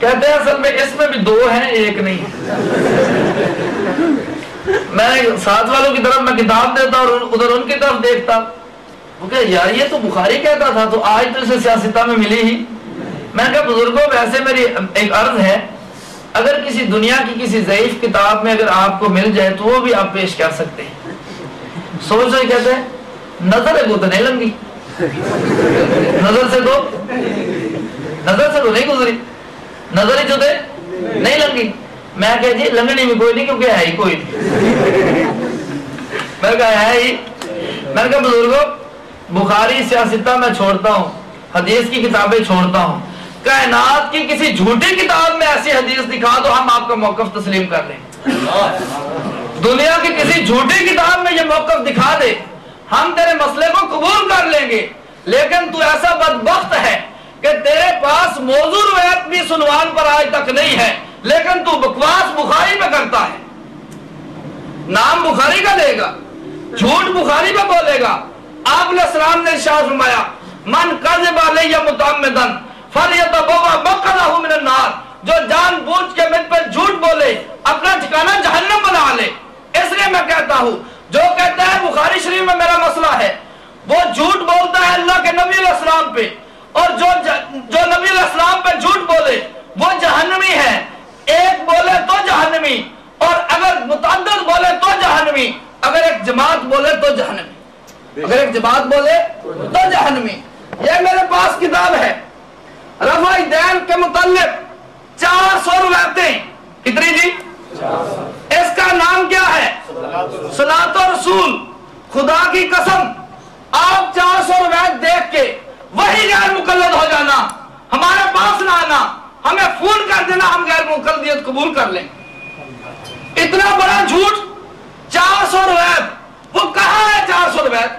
Speaker 2: کہتے ہیں اصل میں اس میں بھی دو ہیں، ایک نہیں۔ میں ساتھ والوں کی طرف میں کتاب دیتا اور ادھر ان کی طرف دیکھتا۔ وہ کہ یار، یہ تو بخاری کہتا تھا، تو آج تو اسے سیاستہ میں ملی ہی۔ میں کہا، بزرگوں، ویسے میری ایک عرض ہے اگر کسی دنیا کی کسی ضعیف کتاب میں اگر آپ کو مل جائے تو وہ بھی آپ پیش کر سکتے ہیں۔ سوچ رہے کہتے ہیں؟ نظر ہے وہ تو نہیں لنگی نظر سے تو نظر سے تو نہیں گزری۔ نظر ہی جو دے نہیں لنگی میں کہا جی لنگنی میں کوئی نہیں، کیونکہ ہے ہی کوئی نہیں۔ میں کہا ہے ہی۔ میں نے کہا بزرگوں، بخاری سیاستہ میں چھوڑتا ہوں، حدیث کی کتابیں چھوڑتا ہوں۔ کائنات کی کسی جھوٹی کتاب میں ایسی حدیث دکھا تو ہم آپ کا موقف تسلیم کر لیں دنیا کی کسی جھوٹی کتاب میں یہ موقف دکھا دے، ہم تیرے مسئلے کو قبول کر لیں گے۔ لیکن تو ایسا بدبخت ہے کہ تیرے پاس موضوع روایت بھی سنوان پر آج تک نہیں ہے، لیکن تو بکواس بخاری میں کرتا ہے۔ نام بخاری کا لے گا، جھوٹ بخاری میں بولے گا۔ آپ نے السلام نے ارشاد فرمایا، من قذب علیہ متعمدن فلیتبوا مقعدہ من النار۔ جو جان بوجھ کے مجھ پر جھوٹ بولے، اپنا ٹھکانہ جہنم بنا لے۔ اس لیے میں کہتا ہوں، جو کہتا ہے بخاری شریف میں میرا مسئلہ ہے، وہ جھوٹ بولتا ہے اللہ کے نبی علیہ السلام پہ۔ اور جو جو نبی علیہ السلام پہ جھوٹ بولے، وہ جہنمی ہے۔ ایک بولے تو جہنمی، اور اگر متعدد بولے تو جہنمی۔ اگر ایک جماعت بولے تو جہنمی۔ اگر ایک جماعت بولے تو جہنمی۔ یہ میرے پاس کتاب ہے۔ رفع دین کے متعلق چار سو روایتیں کتنی جی؟ اس کا نام کیا ہے؟ سلات و رسول۔ خدا کی قسم، آپ چار سو روایت دیکھ کے وہی غیر مقلد ہو جانا، ہمارے پاس نہ آنا، ہمیں فون کر دینا، ہم غیر مقلدیت قبول کر لیں۔ اتنا بڑا جھوٹ، چار سو روایت۔ وہ کہاں ہے چار سو روایت؟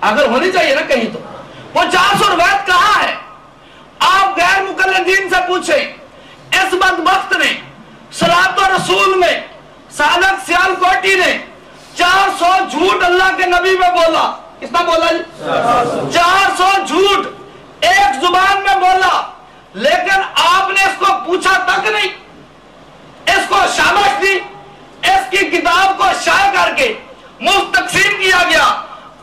Speaker 2: اگر ہونی چاہیے نا کہیں تو۔ وہ چار سو روایت کہاں ہے آپ غیر مقلدین سے پوچھیں اس بدبخت نے سلات و رسول میں صادق سیال کوٹی نے چار سو جھوٹ اللہ کے نبی میں بولا؟ کتنا بولا جی؟ چار سو جھوٹ ایک زبان میں بولا، لیکن آپ نے اس کو پوچھا تک نہیں۔ اس کو شامش دی، اس کی کتاب کو شائع کر کے مفت تقسیم کیا گیا۔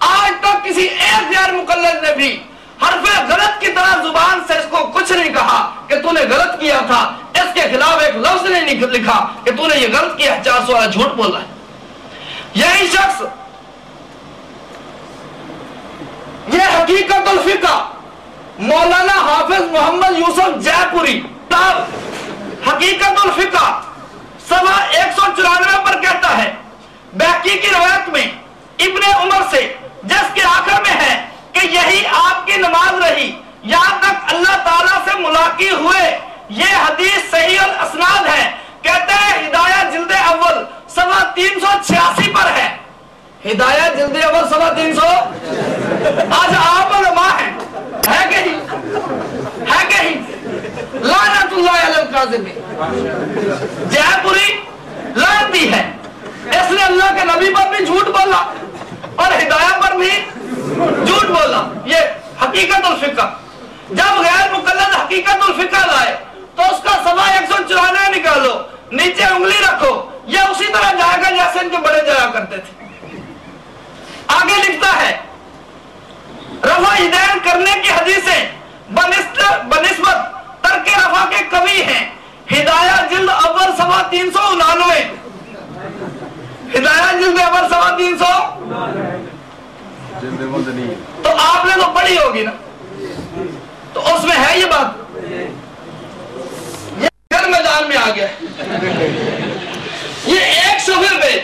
Speaker 2: آج تک کسی ایک غیر مقلد نے بھی حرف غلط کی طرح زبان سے اس کو کچھ نہیں کہا کہ تو نے غلط کیا تھا، اس کے خلاف ایک لفظ نہیں لکھا کہ تو نے یہ غلط کیا، چار سو جھوٹ بول رہا ہے۔ یہی شخص، یہ حقیقت الفقہ، مولانا حافظ محمد یوسف جے پوری حقیقت الفقہ سوا ایک سو چورانوے پر کہتا ہے بیکی کی روایت میں ابن عمر سے، جس کے آخر میں ہے کہ یہی آپ کی نماز رہی۔ یہاں تک اللہ تعالیٰ سے ملاقی ہوئے۔ یہ حدیث صحیح الاسناد ہے۔ کہتے ہیں ہدایہ جلد اول سوا تین سو چھیاسی پر ہے۔ ہدایہ جلد اول سوا تین سو؟ آج آپ علماء ہیں ہے۔ کہ ہی ہے کہ ہی لعنت اللہ علی القاذبین جے پوری لعنتی ہے۔ اس نے اللہ کے نبی پر بھی جھوٹ بولا اور ہدایہ پر بھی جھوٹ بولا یہ حقیقت الفقہ جب غیر مقلد حقیقت الفقہ لائے، تو اس کا سوا ایک سو چورانوے نکالو، نیچے انگلی رکھو۔ یہ اسی طرح جائے گا جیسے ان کے بڑے جایا کرتے تھے۔ آگے لکھتا ہے، رفع ہدین کرنے کی حدیثیں بنسبت ترک رفع کے کمی ہیں۔ ہدایہ جلد اول سوا تین سو انانوے۔ ہدایہ جلد اول سوا تین سو۔ تو آپ نے تو پڑھی ہوگی نا۔ تو اس میں ہے یہ بات۔ یہ میدان میں آ گیا۔ یہ ایک صفحے پہ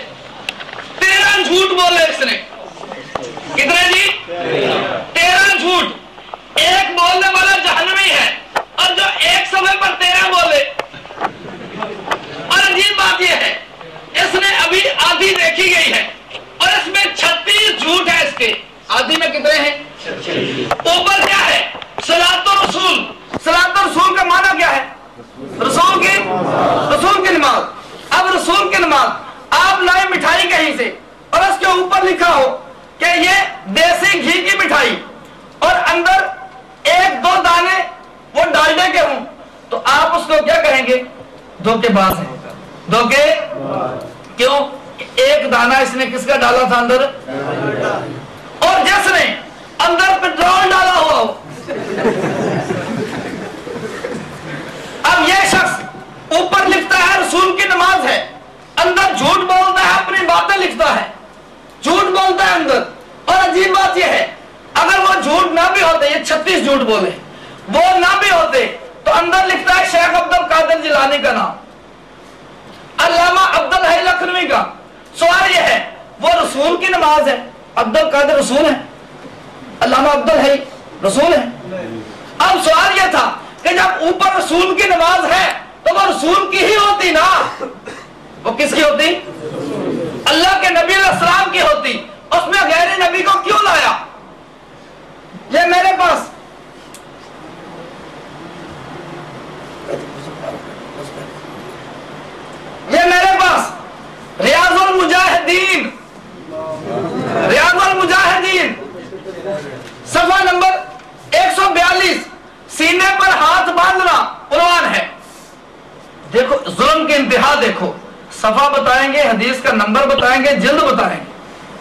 Speaker 2: تیرہ جھوٹ بولے اس نے۔ کتنے جی؟ تیرہ جھوٹ۔ ایک بولنے والا جہنمی ہے۔ اور جو ایک صفحے پر تیرہ بولے۔ اور عجیب بات یہ ہے، اس نے ابھی آدھی دیکھی گئی ہے۔ اور اس میں چھتیس جھوٹ ہے اس کے۔ آدھی جی میں کتنے ہیں؟ اوپر کیا ہے؟ سلاد رسول۔ سلاد رسول کا معنی کیا ہے؟ رسول کی رسول کی نماز۔ اب رسول کی نماز، آپ لائے مٹھائی کہیں سے اور اس کے اوپر لکھا ہو کہ یہ دیسی گھی کی مٹھائی اور اندر ایک دو دانے وہ ڈالڈے کے ہوں۔ تو آپ اس کو کیا کہیں گے؟ دھوکے باز ہیں۔ دھوکے؟ کیوں؟ ایک دانا اس نے کس کا ڈالا تھا اندر؟ اور جس نے اندر پٹرول ڈالا ہوا ہو۔ اب یہ شخص اوپر لکھتا ہے، رسول کی نماز ہے۔ اندر جھوٹ بولتا ہے، اپنی باتیں لکھتا ہے۔ جھوٹ بولتا ہے اندر۔ اور عجیب بات یہ ہے، اگر وہ جھوٹ نہ بھی ہوتے، یہ چھتیس جھوٹ بولے، وہ نہ بھی ہوتے، تو اندر لکھتا ہے شیخ عبد القادر جلانی کا نام۔ علامہ عبد الحی لکھنوی کا۔ سوال یہ ہے، وہ رسول کی نماز ہے، عبد القادر رسول ہے علامہ عبد الحی رسول ہے اب سوال یہ تھا کہ جب اوپر رسول کی نماز ہے، تو وہ رسول کی ہی ہوتی نا؟ وہ کس کی ہوتی؟ اللہ کے نبی علیہ السلام کی ہوتی۔ اس میں غیر نبی کو کیوں لایا؟ یہ میرے پاس۔ یہ میرے پاس۔ ریاض المجاہدین۔ ریاض المجاہدین۔ صفحہ نمبر ایک سو بیالیس۔ سینے پر ہاتھ باندھنا عنوان ہے۔ دیکھو، ظلم کے انتہا دیکھو۔ صفحہ بتائیں گے، حدیث کا نمبر بتائیں گے، جلد بتائیں گے۔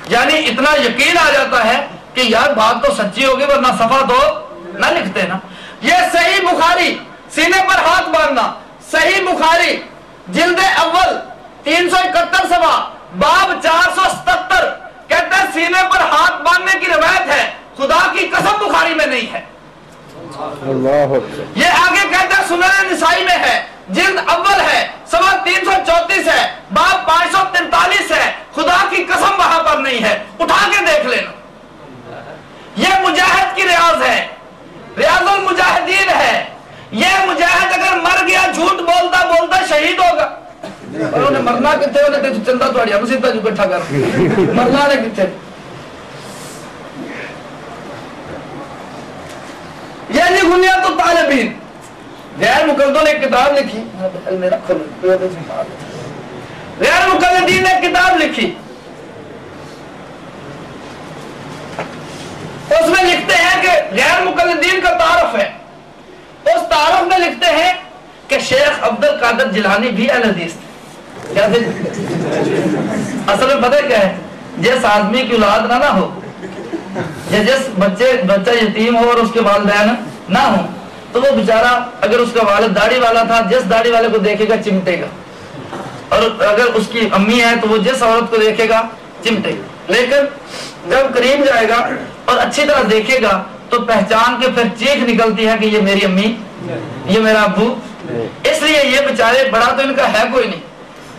Speaker 2: یعنی اتنا یقین آ جاتا ہے کہ یار، بات تو سچی ہوگی، ورنہ صفحہ تو نہ لکھتے نا۔ یہ صحیح بخاری، سینے پر ہاتھ باندھنا۔ صحیح بخاری، جلد اول۔ تین سو اکہتر سوا باب چار سو ستر کہتے ہیں سینے پر ہاتھ باندھنے کی روایت ہے خدا کی قسم بخاری میں نہیں ہے۔ یہ آگے کہتا ہے سنن نسائی میں ہے جلد اول ہے سوا تین سو چوتیس ہے باب پانچ سو تینتالیس ہے خدا کی قسم وہاں پر نہیں ہے۔ اٹھا کے دیکھ لینا۔ یہ مجاہد کی ریاض ہے۔ ریاض المجاہدین ہے۔ یہ مجاہد اگر مر گیا جھوٹ بولتا بولتا شہید ہوگا۔ اور انہیں مرنا کتے انہیں تے چندہ تو اڑیا مسیدہ جو کٹھا کر مرنا نے کتے یہ نہیں گنیا تو طالبین غیر مقلدوں نے ایک کتاب لکھی غیر مقلدین نے ایک کتاب لکھی اس میں لکھتے ہیں کہ غیر مقلدین کا تعارف ہے اس تعارف میں لکھتے ہیں کہ شیخ عبد القادر جلانی بھی اہل حدیث تھے۔ کیا تھے؟ اصل میں پتہ کیا ہے؟ جس آدمی کی اولاد نہ نہ ہو، یا جس بچے، بچہ یتیم ہو اور اس کے والدین نہ ہو تو وہ بیچارہ اگر اس کا والد داڑھی والا تھا، جس داڑھی والے کو دیکھے گا، چمٹے گا۔ اور اگر اس کی امی ہے، تو وہ جس عورت کو دیکھے گا، چمٹے گا۔ لیکن جب قریب جائے گا اور اچھی طرح دیکھے گا، تو پہچان کے پھر چیخ نکلتی ہے کہ یہ میری امی، یہ میرا ابو اس لیے یہ بیچارے بڑا تو ان کا ہے کوئی نہیں۔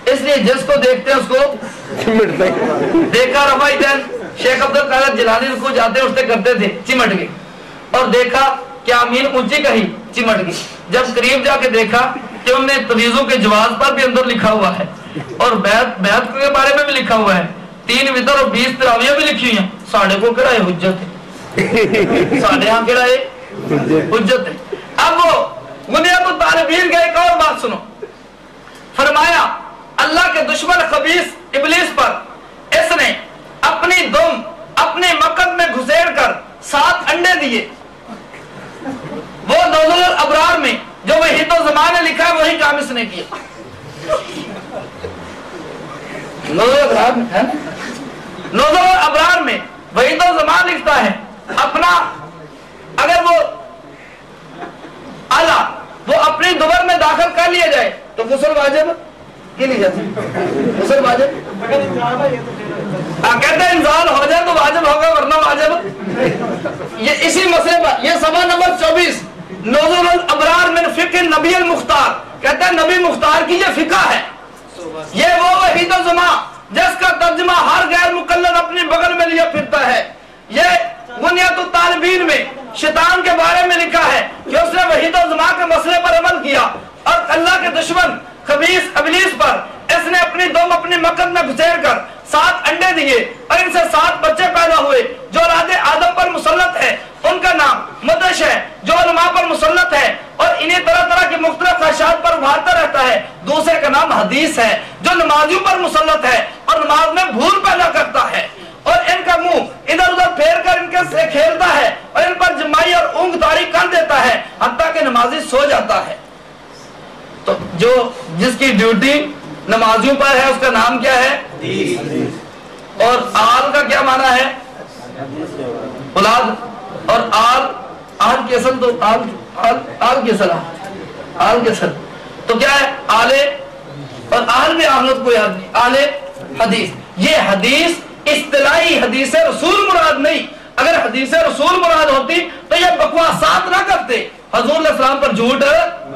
Speaker 2: اس لیے جس کو دیکھتے ہیں اس کو دیکھا رفائی دین شیخ عبد القادر جلانی کو جاتے اٹھتے کرتے تھے چمٹ گئی اور دیکھا کہ آمین اونچی کہی چمٹ گئی جب قریب جا کے دیکھا کہ انہوں نے تویزوں کے جواز پر بھی اندر لکھا ہوا ہے۔ اور بیعت بیعت کے بارے میں بھی لکھا ہوا ہے۔ تین وطر اور بیس تراویاں بھی لکھی ہوئی ہیں۔ ساڑھے کو کہڑا ہے حجت ہے۔ ساڑھے ہاں کہڑا ہے حجت ہے۔ اب وہ بنیاد طالبین کا ایک اور بات سنو۔ فرمایا، اللہ کے دشمن خبیص ابلیس پر اس نے اپنی دم، اپنے مقد میں گھسیڑ کر سات انڈے دیے۔ وہ نوزل الابرار میں، جو وہی تو زمان نے لکھا ہے، وہی کام اس نے کیا۔ نوزل الابرار میں، ہے نا؟ نوزل الابرار میں وہی تو زمان لکھتا ہے، اپنا، اگر وہ آلہ وہ اپنی دوبر میں داخل کر لیا جائے، تو غسل واجب کی لی جاتی۔ غسل واجب۔ ہاں، کہتے ہیں انزال ہو جائے تو واجب ہوگا، ورنہ واجب۔ یہ اسی مسئلے پر، یہ سبا نمبر چوبیس، نوزل الابرار من فقہ نبی المختار۔ کہتے ہیں نبی مختار کی یہ فقہ ہے۔ یہ وہ وحید و زما جس کا ترجمہ ہر غیر مقلد اپنی بغل میں لیا پھرتا ہے۔ یہ بنیاد الطالبین میں شیطان کے بارے میں لکھا ہے کہ اس نے وحید و زما کے مسئلے پر عمل کیا اور اللہ کے دشمن خبیص ابلیس پر اس نے اپنی دوم اپنی مقد میں گھسیر کر سات انڈے دیے اور ان سے سات بچے پیدا ہوئے جو راد آدم پر مسلط ہے۔ ان کا نام مدش ہے، جو علماء پر مسلط ہے اور انہیں طرح طرح کی مختلف خواہشات پر ابھارتا رہتا ہے۔ دوسرے کا نام حدیث ہے، جو نمازیوں پر مسلط ہے اور نماز میں بھول پیدا کرتا ہے۔ اور ان کا منہ ادھر ادھر پھیر کر ان کے سے کھیلتا ہے اور ان پر جمائی اور اونگ داری کر دیتا ہے حتیٰ کہ نمازی سو جاتا ہے۔ تو جو جس کی ڈیوٹی نمازیوں پر ہے اس کا نام کیا ہے؟ اور آل کا کیا معنی ہے؟ اولاد اور آل آل کے اصل تو آل آل آل کے اصل آل کے اصل تو کیا ہے؟ آلے اور آل میں آمد کو یاد نہیں۔ آلے حدیث۔ یہ حدیث اصطلاحی حدیث رسول مراد نہیں۔ اگر حدیث رسول مراد ہوتی تو یہ بکواسات نہ کرتے۔ حضور علیہ السلام پر جھوٹ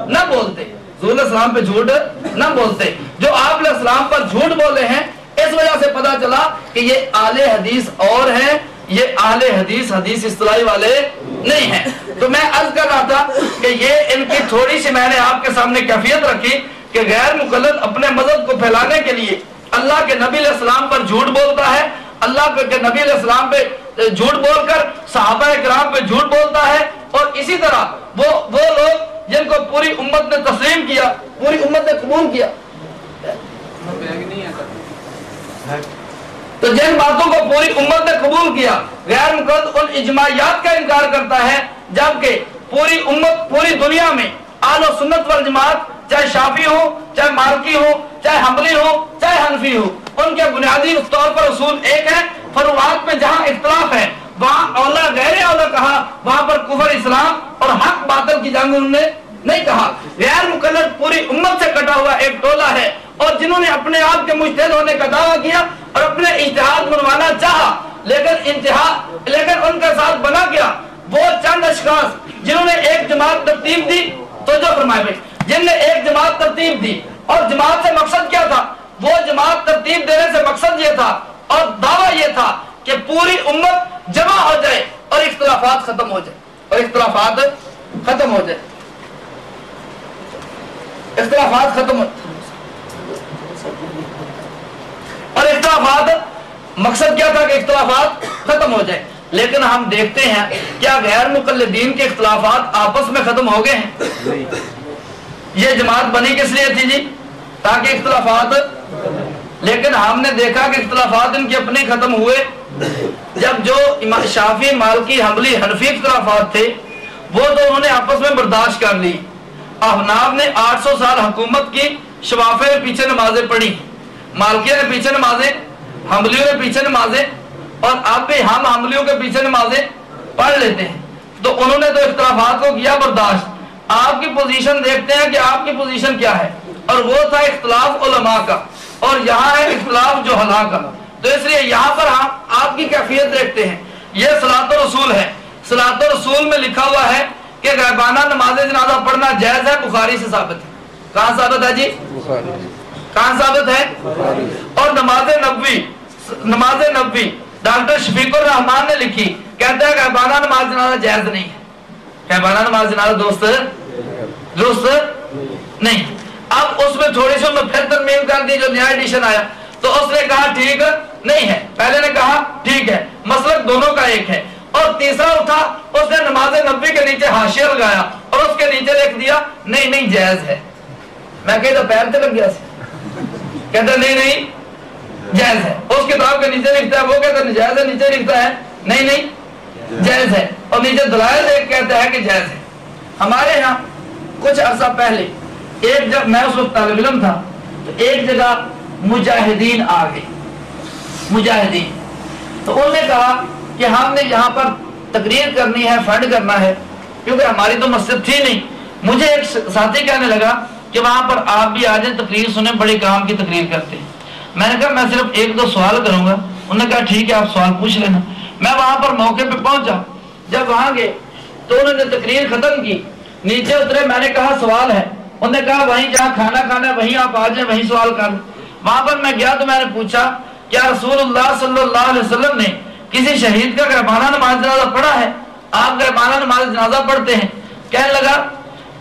Speaker 2: نہ بولتے۔ حضور علیہ السلام پہ جھوٹ نہ بولتے۔ جو آپ علیہ السلام پر جھوٹ بولے ہیں، اس وجہ سے پتا چلا کہ یہ آل حدیث اور ہیں۔ یہ آل حدیث حدیث اصطلاحی والے نہیں ہیں۔ تو میں عرض کر رہا تھا کہ یہ ان کی تھوڑی سی میں نے آپ کے سامنے کیفیت رکھی کہ غیر مقلد اپنے مذہب کو پھیلانے کے لیے اللہ کے نبی علیہ السلام پر جھوٹ بولتا ہے، اللہ کے نبی علیہ السلام پہ جھوٹ بول کر صحابہ کرام پہ جھوٹ بولتا ہے اور اسی طرح وہ وہ لوگ جن کو پوری امت نے تسلیم کیا، پوری امت نے قبول کیا۔ تو جن باتوں کو پوری امت نے قبول کیا، غیر مقرد ان اجماعیات کا انکار کرتا ہے، جبکہ پوری امت، پوری دنیا میں آل و سنت والجماعت چاہے شافی ہو، چاہے مالکی ہو، چاہے حملی ہو، چاہے حنفی ہو، ان کے بنیادی طور پر اصول ایک ہے فروعات میں جہاں اختلاف ہے، وہاں اولا غیر اولا کہا، وہاں پر کفر اسلام اور حق باطل کی جنگ انہوں نے نہیں کہا۔ غیر مقلد پوری امت سے کٹا ہوا ایک ٹولہ ہے اور جنہوں نے اپنے آپ کے مجتہد ہونے کا دعویٰ کیا اور اپنے اجتہاد منوانا چاہا، لیکن انتہا، لیکن ان کے ساتھ بنا گیا وہ چند اشخاص جنہوں نے ایک جماعت ترتیب دی تو جو فرمائے بھائی۔ جن نے ایک جماعت ترتیب دی اور جماعت سے مقصد کیا تھا؟ وہ جماعت ترتیب دینے سے مقصد یہ تھا اور دعویٰ یہ تھا کہ پوری امت جمع ہو جائے اور اختلافات ختم ہو جائے اور اختلافات ختم ہو جائے۔ اختلافات ختم ہو اور اختلافات مقصد کیا تھا کہ اختلافات ختم ہو جائے۔ لیکن ہم دیکھتے ہیں کیا غیر مقلدین کے اختلافات آپس میں ختم ہو گئے ہیں؟ یہ جماعت بنی کس لیے تھی جی؟ تاکہ اختلافات لیکن ہم نے دیکھا کہ اختلافات ان کے اپنے ختم ہوئے۔ جب جو شافی مالکی حملی حنفی اختلافات تھے، وہ تو انہوں نے آپس میں برداشت کر لی۔ احناف نے آٹھ سو سال حکومت کی شفافے میں پیچھے نمازیں پڑھی۔ مالکیہ نے پیچھے نمازیں حملیوں نے پیچھے نمازیں، اور اب بھی ہم حملیوں کے پیچھے نمازیں پڑھ لیتے ہیں۔ تو انہوں نے تو اختلافات کو کیا برداشت؟ آپ کی پوزیشن دیکھتے ہیں کہ آپ کی پوزیشن کیا ہے۔ اور وہ تھا اختلاف علماء کا۔ اور یہاں ہے اختلاف جو حلا کا۔ تو اس لیے یہاں پر ہم آپ کی کیفیت دیکھتے ہیں۔ یہ سلاط رسول ہے۔ سلاط رسول میں لکھا ہوا ہے کہ غیبانہ نماز جنازہ پڑھنا جائز ہے بخاری سے ثابت ہے۔ کہاں ثابت ہے جی؟ کہاں ثابت ہے؟ اور نماز نبوی نماز نبوی ڈاکٹر شفیق الرحمان نے لکھی کہتا ہے کہ بانہ نماز جنازہ جائز نہیں ہے۔ کہ بانہ نماز جنازہ دوست درست نہیں۔ اب اس میں تھوڑی سی میں پھر ترمیم کر دی جو نیا ایڈیشن آیا۔ تو اس نے کہا ٹھیک، نہیں ہے۔ پہلے نے کہا ٹھیک ہے۔ مسلک دونوں کا ایک ہے۔ اور تیسرا اٹھا، اس نے نماز نبی کے نیچے حاشیہ لگایا اور اس کے نیچے لکھ دیا، نہیں نہیں، جائز ہے۔ میں کہتا پیر تے لگ گیا سی۔ کہتا نہیں نہیں، جائز ہے۔ اس کتاب کے نیچے لکھتا ہے، وہ کہتا ہے جائز ہے، نیچے لکھتا ہے، نہیں نہیں، جائز ہے۔ اور نیچے دلائل ایک کہتا ہے کہ جائز ہے۔ ہمارے ہاں کچھ عرصہ پہلے ایک جب میں اس وقت طالب علم تھا، تو ایک جگہ مجاہدین آ گئے، مجاہدین۔ تو انہوں نے کہا کہ ہم نے یہاں پر تقریر کرنی ہے، فنڈ کرنا ہے، کیونکہ ہماری تو مسجد تھی نہیں۔ مجھے ایک ساتھی کہنے لگا کہ وہاں پر آپ بھی آ جائیں، تقریر سنیں، بڑے کام کی تقریر کرتے ہیں۔ میں نے کہا، میں صرف ایک دو سوال کروں گا۔ انہوں نے کہا، ٹھیک ہے، آپ سوال پوچھ لینا۔ میں وہاں پر موقع پہ پہنچا۔ جب وہاں گئے تو انہوں نے تقریر ختم کی۔ نیچے اترے، میں نے کہا، سوال ہے۔ انہوں نے کہا، وہیں جہاں کھانا کھانا ہے وہیں آپ آ جائیں، وہیں سوال کر۔ وہاں پر میں گیا تو میں نے پوچھا، کیا رسول اللہ صلی اللہ علیہ وسلم نے کسی شہید کا گربانہ نماز جنازہ پڑھا ہے؟ آپ گربانہ نماز جنازہ پڑھتے ہیں۔ کہنے لگا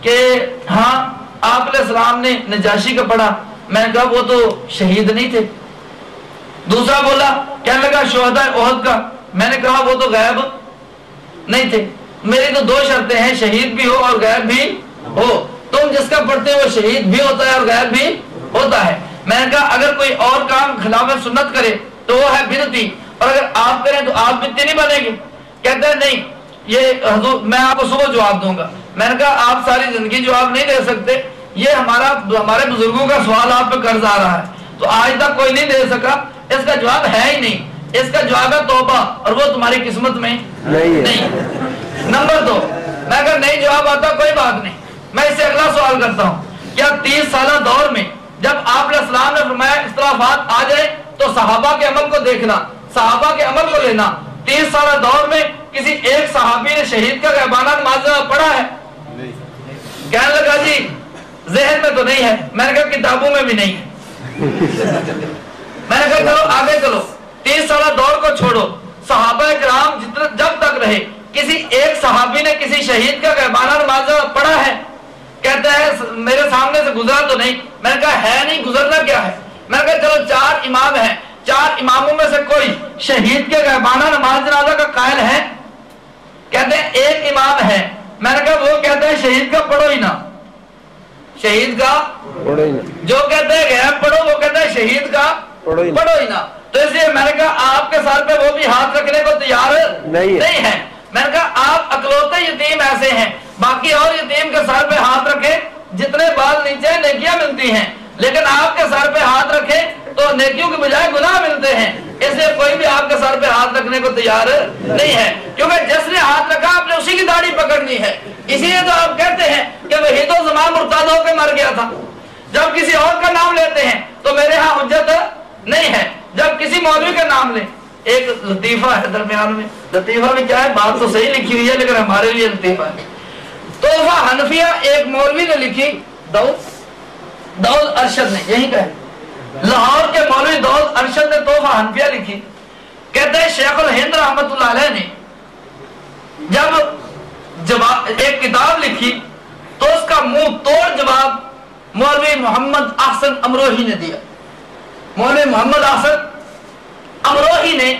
Speaker 2: کہ ہاں آپ علیہ السلام نے نجاشی کا پڑھا۔ میں نے کہا، وہ تو شہید نہیں تھے۔ دوسرا بولا، کہنے لگا شہدہ عہد کا۔ میں نے کہا، وہ تو غیب نہیں تھے۔ میری تو دو شرطیں ہیں شہید بھی ہو اور غیب بھی ہو۔ تم جس کا پڑھتے وہ شہید بھی ہوتا ہے اور غیب بھی ہوتا ہے۔ میں نے کہا اگر کوئی اور کام خلاف سنت کرے تو وہ ہے بدتی اور اگر آپ کریں تو آپ بدتی نہیں بنے گی۔ کہتے ہیں نہیں یہ حضور میں آپ کو صبح جواب دوں گا۔ میں نے کہا آپ ساری زندگی جواب نہیں دے سکتے۔ یہ ہمارا ہمارے بزرگوں کا سوال آپ پہ قرض آ رہا ہے۔ تو آج تک کوئی نہیں دے سکا۔ اس کا جواب ہے ہی نہیں۔ اس کا جواب ہے توبہ اور وہ تمہاری قسمت میں نہیں۔ نمبر دو، میں اگر نہیں جواب آتا، کوئی بات نہیں۔ میں اس سے اگلا سوال کرتا ہوں۔ کیا تیس سالہ دور میں جب آپ علیہ السلام نے فرمایا اختلافات آ جائے تو صحابہ کے عمل کو دیکھنا، صحابہ کے عمل کو لینا۔ تیس سالہ دور میں کسی ایک صحابی نے شہید کا غیبانہ نماز پڑھا ہے؟ کہنے لگا جی ذہن میں تو نہیں ہے۔ میں نے کہا کتابوں میں بھی نہیں ہے۔ میں نے کہا چلو آگے چلو۔ تیس سالہ دور کو چھوڑو۔ صحابہ کرام جب تک رہے کسی ایک صحابی نے کسی شہید کا غیبانہ نماز پڑھا ہے؟ کہتا ہے میرے سامنے سے گزرا تو نہیں۔ میں نے کہا ہے نہیں گزرنا کیا ہے؟ میں نے کہا چلو چار امام ہیں۔ چار اماموں میں سے کوئی شہید کے غیبانہ نماز جنازہ کا قائل ہے؟ کہتے ہیں ایک امام ہے۔ میں نے کہا وہ کہتے ہیں شہید کا پڑھو ہی نا شہید کا جو کہتے ہیں غیب پڑھو وہ کہتے ہیں شہید کا پڑھو ہی نا تو اس لیے میں نے کہا آپ کے سر پہ وہ بھی ہاتھ رکھنے کو تیار نہیں ہے۔ میں نے کہا، آپ اکلوتے یتیم ایسے ہیں، باقی اور یتیم کے سر پہ ہاتھ رکھے، جتنے بال نیچے نیکیاں ملتی ہیں، لیکن آپ کے سر پہ ہاتھ رکھے تو نیکیوں کے بجائے گناہ ملتے ہیں۔ اس لیے کوئی بھی آپ کے سر پہ ہاتھ رکھنے کو تیار نہیں ہے، کیونکہ جس نے ہاتھ رکھا، آپ نے اسی کی داڑھی پکڑنی ہے۔ اسی لیے تو آپ کہتے ہیں کہ وہی تو زمان مرتاد ہو کے مر گیا تھا۔ جب کسی اور کا نام لیتے ہیں تو میرے ہاں حجت نہیں ہے۔ جب کسی مولوی کا نام لیں ایک لطیفہ ہے درمیان میں، لطیفہ میں کیا ہے؟ بات تو صحیح لکھی ہوئی ہے، لیکن ہمارے لیے لطیفہ ہے۔ توفہ حنفیہ ایک مولوی نے لکھی دعوت دعوت ارشد نے، یہی کہا لاہور کے مولوی دعوت ارشد نے توفہ حنفیہ لکھی۔ کہتے ہیں شیخ الہند رحمت اللہ علیہ نے، جب جواب، ایک کتاب لکھی، تو اس کا منہ توڑ جواب مولوی محمد احسن امروہی نے دیا۔ مولوی محمد احسن امروہی نے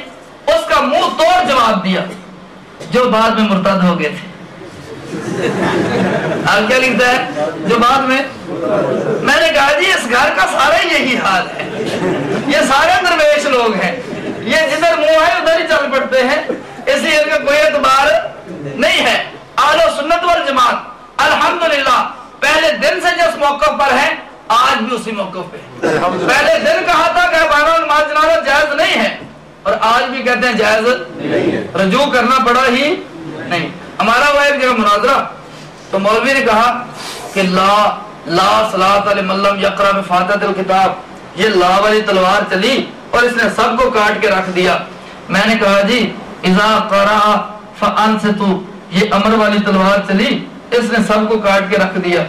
Speaker 2: اس کا منہ توڑ جواب دیا، جو بعد میں مرتد ہو گئے تھے۔ آپ کیا لکھتا ہے؟ جو بعد میں۔ میں نے کہا جی اس گھر کا سارا یہی حال ہے۔ یہ سارے درویش لوگ ہیں۔ یہ جدھر منہ ہے ادھر ہی چل پڑتے ہیں۔ اس لیے ان کا کوئی اعتبار نہیں ہے۔ آل و سنت والجماعت، الحمدللہ، پہلے دن سے جس موقع پر ہے آج بھی اسی موقع پہ پہلے دن کہا تھا کہ بارہ نماز جنازہ جائز نہیں ہے اور آج بھی کہتے ہیں جائز رجوع کرنا پڑا ہی نہیں۔ ہمارا وہ ایک جگہ مناظرہ تو مولوی نے کہا کہ لا لا صلاۃ علی ملم یقرا فاتح الکتاب یہ لا والی تلوار چلی اور اس نے سب کو کاٹ کے رکھ دیا۔ میں نے کہا جی اذا قرا فان سے تو یہ امر والی تلوار چلی اس نے سب کو کاٹ کے رکھ دیا۔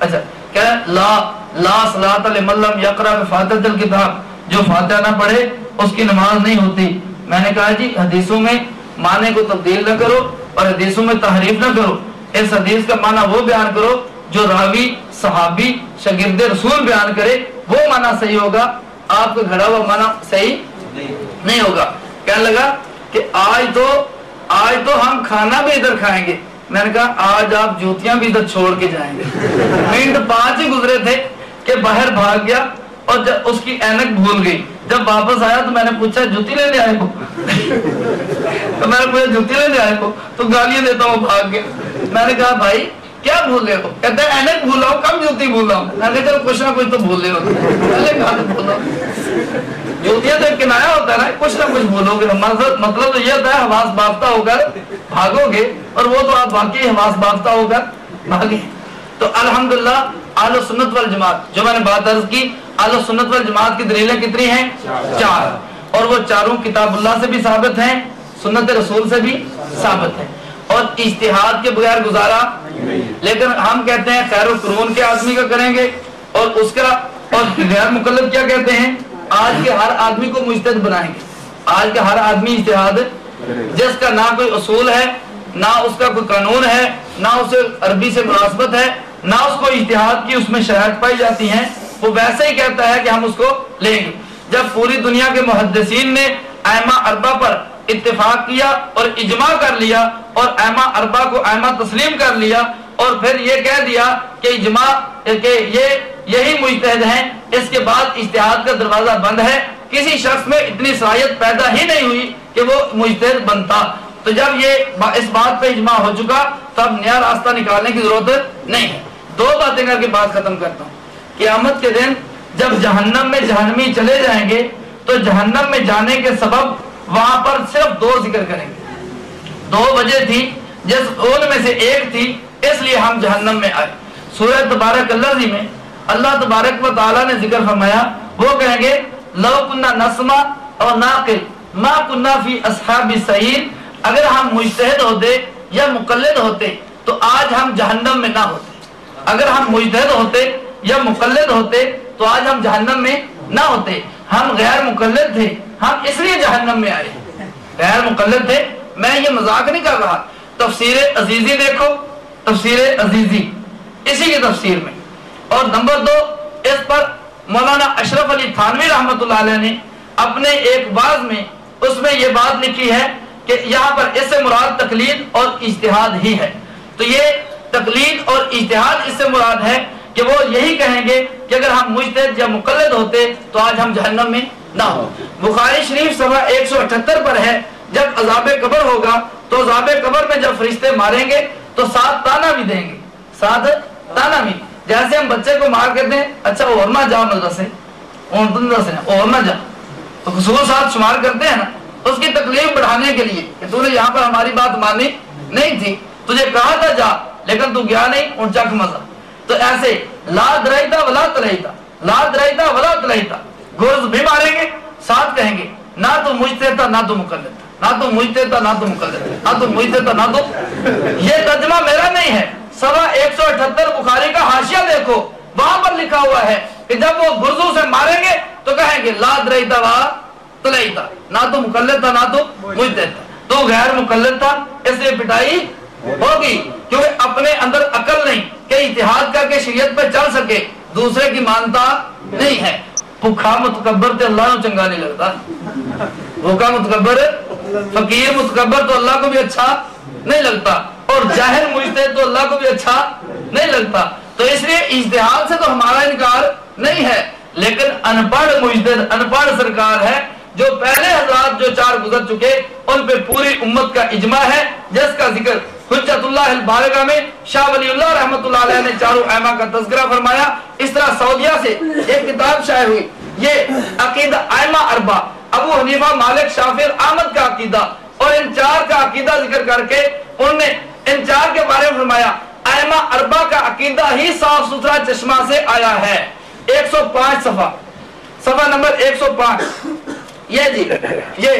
Speaker 2: اچھا کہ لا لا صلاۃ لملم یقرا فاتح الکتاب جو فاتحہ نہ پڑھے، اس کی نماز نہیں ہوتی۔ میں نے کہا جی حدیثوں میں معنی کو تبدیل نہ کرو اور حدیثوں میں تحریف نہ کرو۔ اس حدیث کا معنی وہ بیان کرو جو راوی، صحابی شگرد رسول بیان کرے، وہ معنی صحیح ہوگا۔ آپ کا گھڑا ہوا معنی صحیح نہیں ہوگا۔ کہنے لگا کہ آج تو آج تو ہم کھانا بھی ادھر کھائیں گے۔ میں نے کہا آج آپ جوتیاں بھی ادھر چھوڑ کے جائیں گے۔ منٹ پانچ ہی گزرے تھے۔ کہ باہر بھاگ گیا اور جب اس کی اینک بھول گئی۔ جب واپس آیا تو میں نے پوچھا، جوتی لینے آئے کو تو میں نے پوچھا، جوتی لینے آئے کو تو گالیاں دیتا ہوں بھاگ گیا۔ میں نے کہا، بھائی، کیا بھول گئے ہو؟ کہتے ہیں اینک بھولا ہوں، کم جوتی بھولا ہوں۔ میں نے کہا کچھ نہ کچھ تو بھول گئے ہو پہلے کہا تو بھولا جوتیاں تو کنایا ہوتا ہے نا، کچھ نہ کچھ بھولو گے۔ مطلب مطلب تو یہ ہوتا ہے، حواس بافتہ ہو کر بھاگو گے اور وہ تو آپ واقعی حواس بافتہ ہو کر بھاگے۔ تو الحمدللہ آل سنت والجماعت جو میں نے بات عرض کی آل سنت والجماعت کی دلیلیں کتنی ہیں؟ چار۔ اور وہ چاروں کتاب اللہ سے بھی ثابت ہیں سنت رسول سے بھی ثابت ہیں۔ اور اجتہاد کے بغیر گزارا لیکن ہم کہتے ہیں خیر و قرون کے آدمی کا کریں گے۔ اور اس کا اور غیر مقلد کیا کہتے ہیں؟ آج کے ہر آدمی کو مجتد بنائیں گے۔ آج کا ہر آدمی اجتہاد جس کا نہ کوئی اصول ہے نہ اس کا کوئی قانون ہے نہ اسے عربی سے مناسبت ہے نہ اس کو اجتہاد کی اس میں شرائط پائی جاتی ہیں، وہ ویسے ہی کہتا ہے کہ ہم اس کو لیں گے۔ جب پوری دنیا کے محدثین نے ایما اربا پر اتفاق کیا اور اجماع کر لیا اور ایما اربا کو ایما تسلیم کر لیا اور پھر یہ کہہ دیا کہ اجماع، کہ یہ، یہی مجتہد ہیں، اس کے بعد اجتہاد کا دروازہ بند ہے۔ کسی شخص میں اتنی صلاحیت پیدا ہی نہیں ہوئی کہ وہ مجتہد بنتا۔ تو جب یہ اس بات پہ اجماع ہو چکا، تو اب نیا راستہ نکالنے کی ضرورت نہیں ہے۔ دو باتیں کر کے بات ختم کرتا ہوں۔ قیامت کے دن جب جہنم میں جہنمی چلے جائیں گے، تو جہنم میں جانے کے سبب وہاں پر صرف دو ذکر کریں گے۔ دو وجہ تھی، جس ان میں سے ایک تھی، اس لیے ہم جہنم میں آئے۔ سورہ تبارک اللہ جی میں اللہ تبارک و تعالیٰ نے ذکر فرمایا، وہ کہیں گے، لو کنہ نسما اور ناقل، ما کنہ فی اصحاب سعید اگر ہم مجتہد ہوتے یا مقلد ہوتے، تو آج ہم جہنم میں نہ ہوتے۔ اگر ہم مجتہد ہوتے یا مقلد ہوتے تو آج ہم جہنم میں نہ ہوتے۔ ہم غیر مقلد تھے، ہم اس لیے جہنم میں آئے۔ غیر مقلد تھے، میں یہ مذاق نہیں کر رہا۔ تفسیر عزیزی دیکھو، تفسیر عزیزی، اسی کی تفسیر میں۔ اور نمبر دو، اس پر مولانا اشرف علی تھانوی رحمت اللہ علیہ نے اپنے ایک باز میں اس میں یہ بات لکھی ہے کہ یہاں پر اس سے مراد تقلید اور اجتہاد ہی ہے۔ تو یہ تقلید اور اجتہاد اس سے مراد ہے کہ وہ یہی کہیں گے کہ اگر ہم مجتہد یا مقلد ہوتے تو آج ہم جہنم میں نہ ہو بخاری شریف صفحہ ایک سو اٹھتر پر ہے۔ جب عذاب قبر ہوگا تو عذاب قبر میں جب فرشتے ماریں گے تو ساتھ تانا بھی دیں گے۔ ساتھ تانا بھی۔ جیسے ہم بچے کو مار کہتے ہیں اچھا اور نہ جاؤ مدرسے اور نہ جا۔ تو خصوص ساتھ شمار کرتے ہیں نا، اس کی تکلیف بڑھانے کے لیے کہ تو نے یہاں پر ہماری بات مانی نہیں تھی۔ تجھے کہا تھا جا لیکن تو گیا نہیں اور چک مزہ۔ تو ایسے لا درائیتا ولا تلائیتا لا درائیتا ولا تلائیتا گرز بھی ماریں گے، ساتھ کہیں گے، نہ تو مجھتے تھا، نہ تو مقلد تھا۔ نہ تو مجھتے تھا، نہ تو مقلد تھا۔ نہ تو مجھتے تھا، نہ تو۔ یہ ترجمہ میرا نہیں ہے۔ سوا ایک سو اٹھتر بخاری کا حاشیہ دیکھو، وہاں پر لکھا ہوا ہے کہ جب وہ گرزوں سے ماریں گے تو کہیں گے، لا درائیتا ولا تلائیتا نہ تو مقلد تھا، نہ تو مجھتے تھا۔ تو غیر مقلد تھا، اس لیے پٹائی ہوگی۔ کیونکہ اپنے اندر عقل نہیں کہ اتحاد کر کے شریعت پہ چل سکے، دوسرے کی مانتا نہیں ہے۔ بھوکا متکبر تو اللہ کو چنگا نہیں لگتا۔ بھوکا متکبر، فقیر متکبر تو اللہ کو بھی اچھا نہیں لگتا۔ اور جاہل مجھتے تو اللہ کو بھی اچھا نہیں لگتا۔ تو اس لیے اجتہاد سے تو ہمارا انکار نہیں ہے۔ لیکن انپڑھ مجدد انپڑھ سرکار ہے، جو پہلے حضرات جو چار گزر چکے، ان پہ پوری امت کا اجماع ہے، جس کا ذکر حجت اللہ البارگاہ میں شاہ ولی اللہ رحمت اللہ علیہ نے چاروں ایمہ کا تذکرہ فرمایا۔ اس طرح سعودیہ سے ایک کتاب شائع ہوئی۔ یہ عقیدہ ایمہ اربا ابو حنیفہ، مالک شافر احمد کا عقیدہ اور ان چار کا عقیدہ ذکر کر کے انہوں نے ان چار کے بارے میں فرمایا۔ ایمہ اربا کا عقیدہ ہی صاف ستھرا چشمہ سے آیا ہے۔ ایک سو پانچ صفحہ۔ صفحہ نمبر ایک سو پانچ۔ یہ جی یہ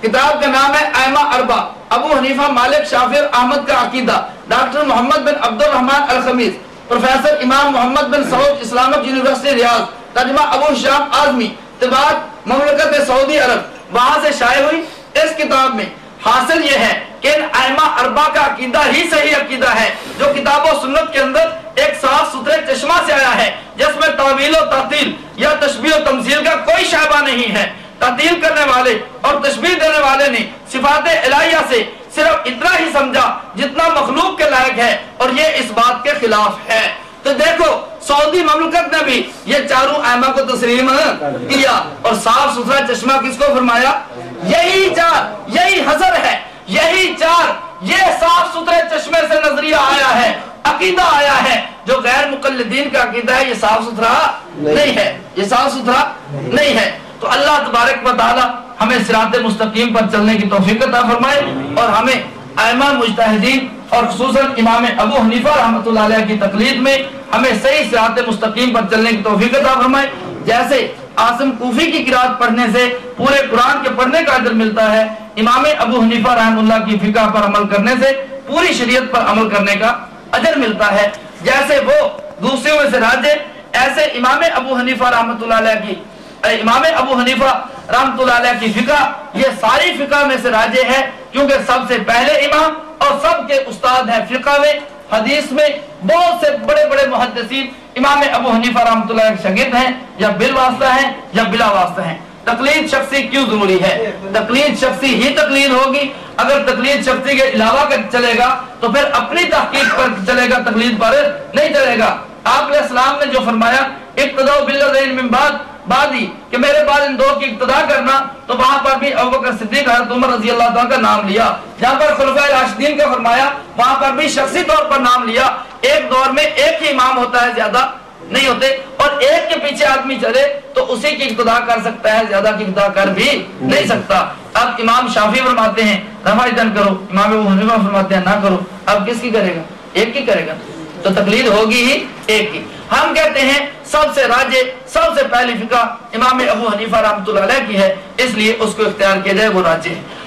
Speaker 2: کتاب کا نام ہے ایما اربا ابو حنیفہ، مالک شافر احمد کا عقیدہ۔ ڈاکٹر محمد بن عبد الرحمن الخمیز، پروفیسر امام محمد بن سعود اسلامک یونیورسٹی، ریاض۔ ترجمہ ابو شام آزمی، طباعت مملکت سعودی عرب۔ وہاں سے شائع ہوئی اس کتاب میں۔ حاصل یہ ہے کہ ان ائمہ اربا کا عقیدہ ہی صحیح عقیدہ ہے، جو کتاب و سنت کے اندر ایک صاف ستھرے چشمہ سے آیا ہے، جس میں تعویل و تعطیل یا تشبیہ و تمثیل کا کوئی شعبہ نہیں ہے۔ تبدیل کرنے والے اور تشبیر دینے والے نے صفات الہیہ سے صرف اتنا ہی سمجھا جتنا مخلوق کے لائق ہے اور یہ اس بات کے خلاف ہے۔ تو دیکھو، سعودی مملکت نے بھی یہ چاروں ایمہ کو تسلیم کیا اور صاف ستھرا چشمہ کس کو فرمایا؟ یہی چار، یہی حضر ہے، یہی چار۔ یہ صاف ستھرے چشمے سے نظریہ آیا ہے، عقیدہ آیا ہے۔ جو غیر مقلدین کا عقیدہ ہے، یہ صاف ستھرا نہیں ہے۔ یہ صاف ستھرا نہیں ہے۔ تو اللہ تبارک و تعالی ہمیں سرات مستقیم پر چلنے کی توفیق عطا فرمائے اور ہمیں ائمہ مجتہدین اور خصوصاً امام ابو حنیفہ رحمۃ اللہ علیہ کی تقلید میں ہمیں صحیح سرات مستقیم پر چلنے کی توفیق عطا فرمائے۔ جیسے عاصم کوفی کی قرآن پڑھنے سے پورے قرآن کے پڑھنے کا عدل ملتا ہے، امام ابو حنیفہ رحم اللہ کی فقہ پر عمل کرنے سے پوری شریعت پر عمل کرنے کا اجر ملتا ہے۔ جیسے وہ دوسرے سے راجے، ایسے امام ابو حنیفہ رحمۃ اللہ علیہ کی امام ابو حنیفہ رحمت اللہ علیہ کی فقہ، یہ ساری فقہ میں سے راجے ہے کیونکہ سب سے پہلے امام اور سب کے استاد ہیں فقہ میں، حدیث میں، بہت سے بڑے بڑے محدثین امام ابو حنیفہ رحمت اللہ کے شگرد ہیں، یا بالواسطہ ہیں، یا بلا واسطہ ہیں۔ تقلید شخصی کیوں ضروری ہے؟ تقلید شخصی ہی تقلید ہوگی۔ اگر تقلید شخصی کے علاوہ چلے گا، تو پھر اپنی تحقیق پر چلے گا، تقلید پر نہیں چلے گا۔ آپ علیہ السلام نے جو فرمایا ابتدا باللہ من بعد بازی کہ میرے بعد ان دو کی ابتدا کرنا تو وہاں پر بھی ابوبکر صدیق حضرت عمر رضی اللہ تعالیٰ کا نام لیا۔ جہاں پر خلفۂ راشدین کا فرمایا، وہاں پر بھی شخصی طور پر نام لیا۔ ایک دور میں ایک ہی امام ہوتا ہے زیادہ نہیں ہوتے اور ایک کے پیچھے آدمی چلے تو اسی کی ابتدا کر سکتا ہے، زیادہ کی ابتدا کر بھی نہیں سکتا۔ اب امام شافی فرماتے ہیں رفا کرو۔ امام ابو حنیفہ فرماتے ہیں، نہ کرو۔ اب کس کی کرے گا؟ ایک کی کرے گا۔ تو تقلید ہوگی ہی ایک ہی۔ ہم کہتے ہیں سب سے راجے سب سے پہلی فقہ امام ابو حنیفہ رحمت اللہ علیہ کی ہے، اس لیے اس کو اختیار کیا جائے وہ راجے ہے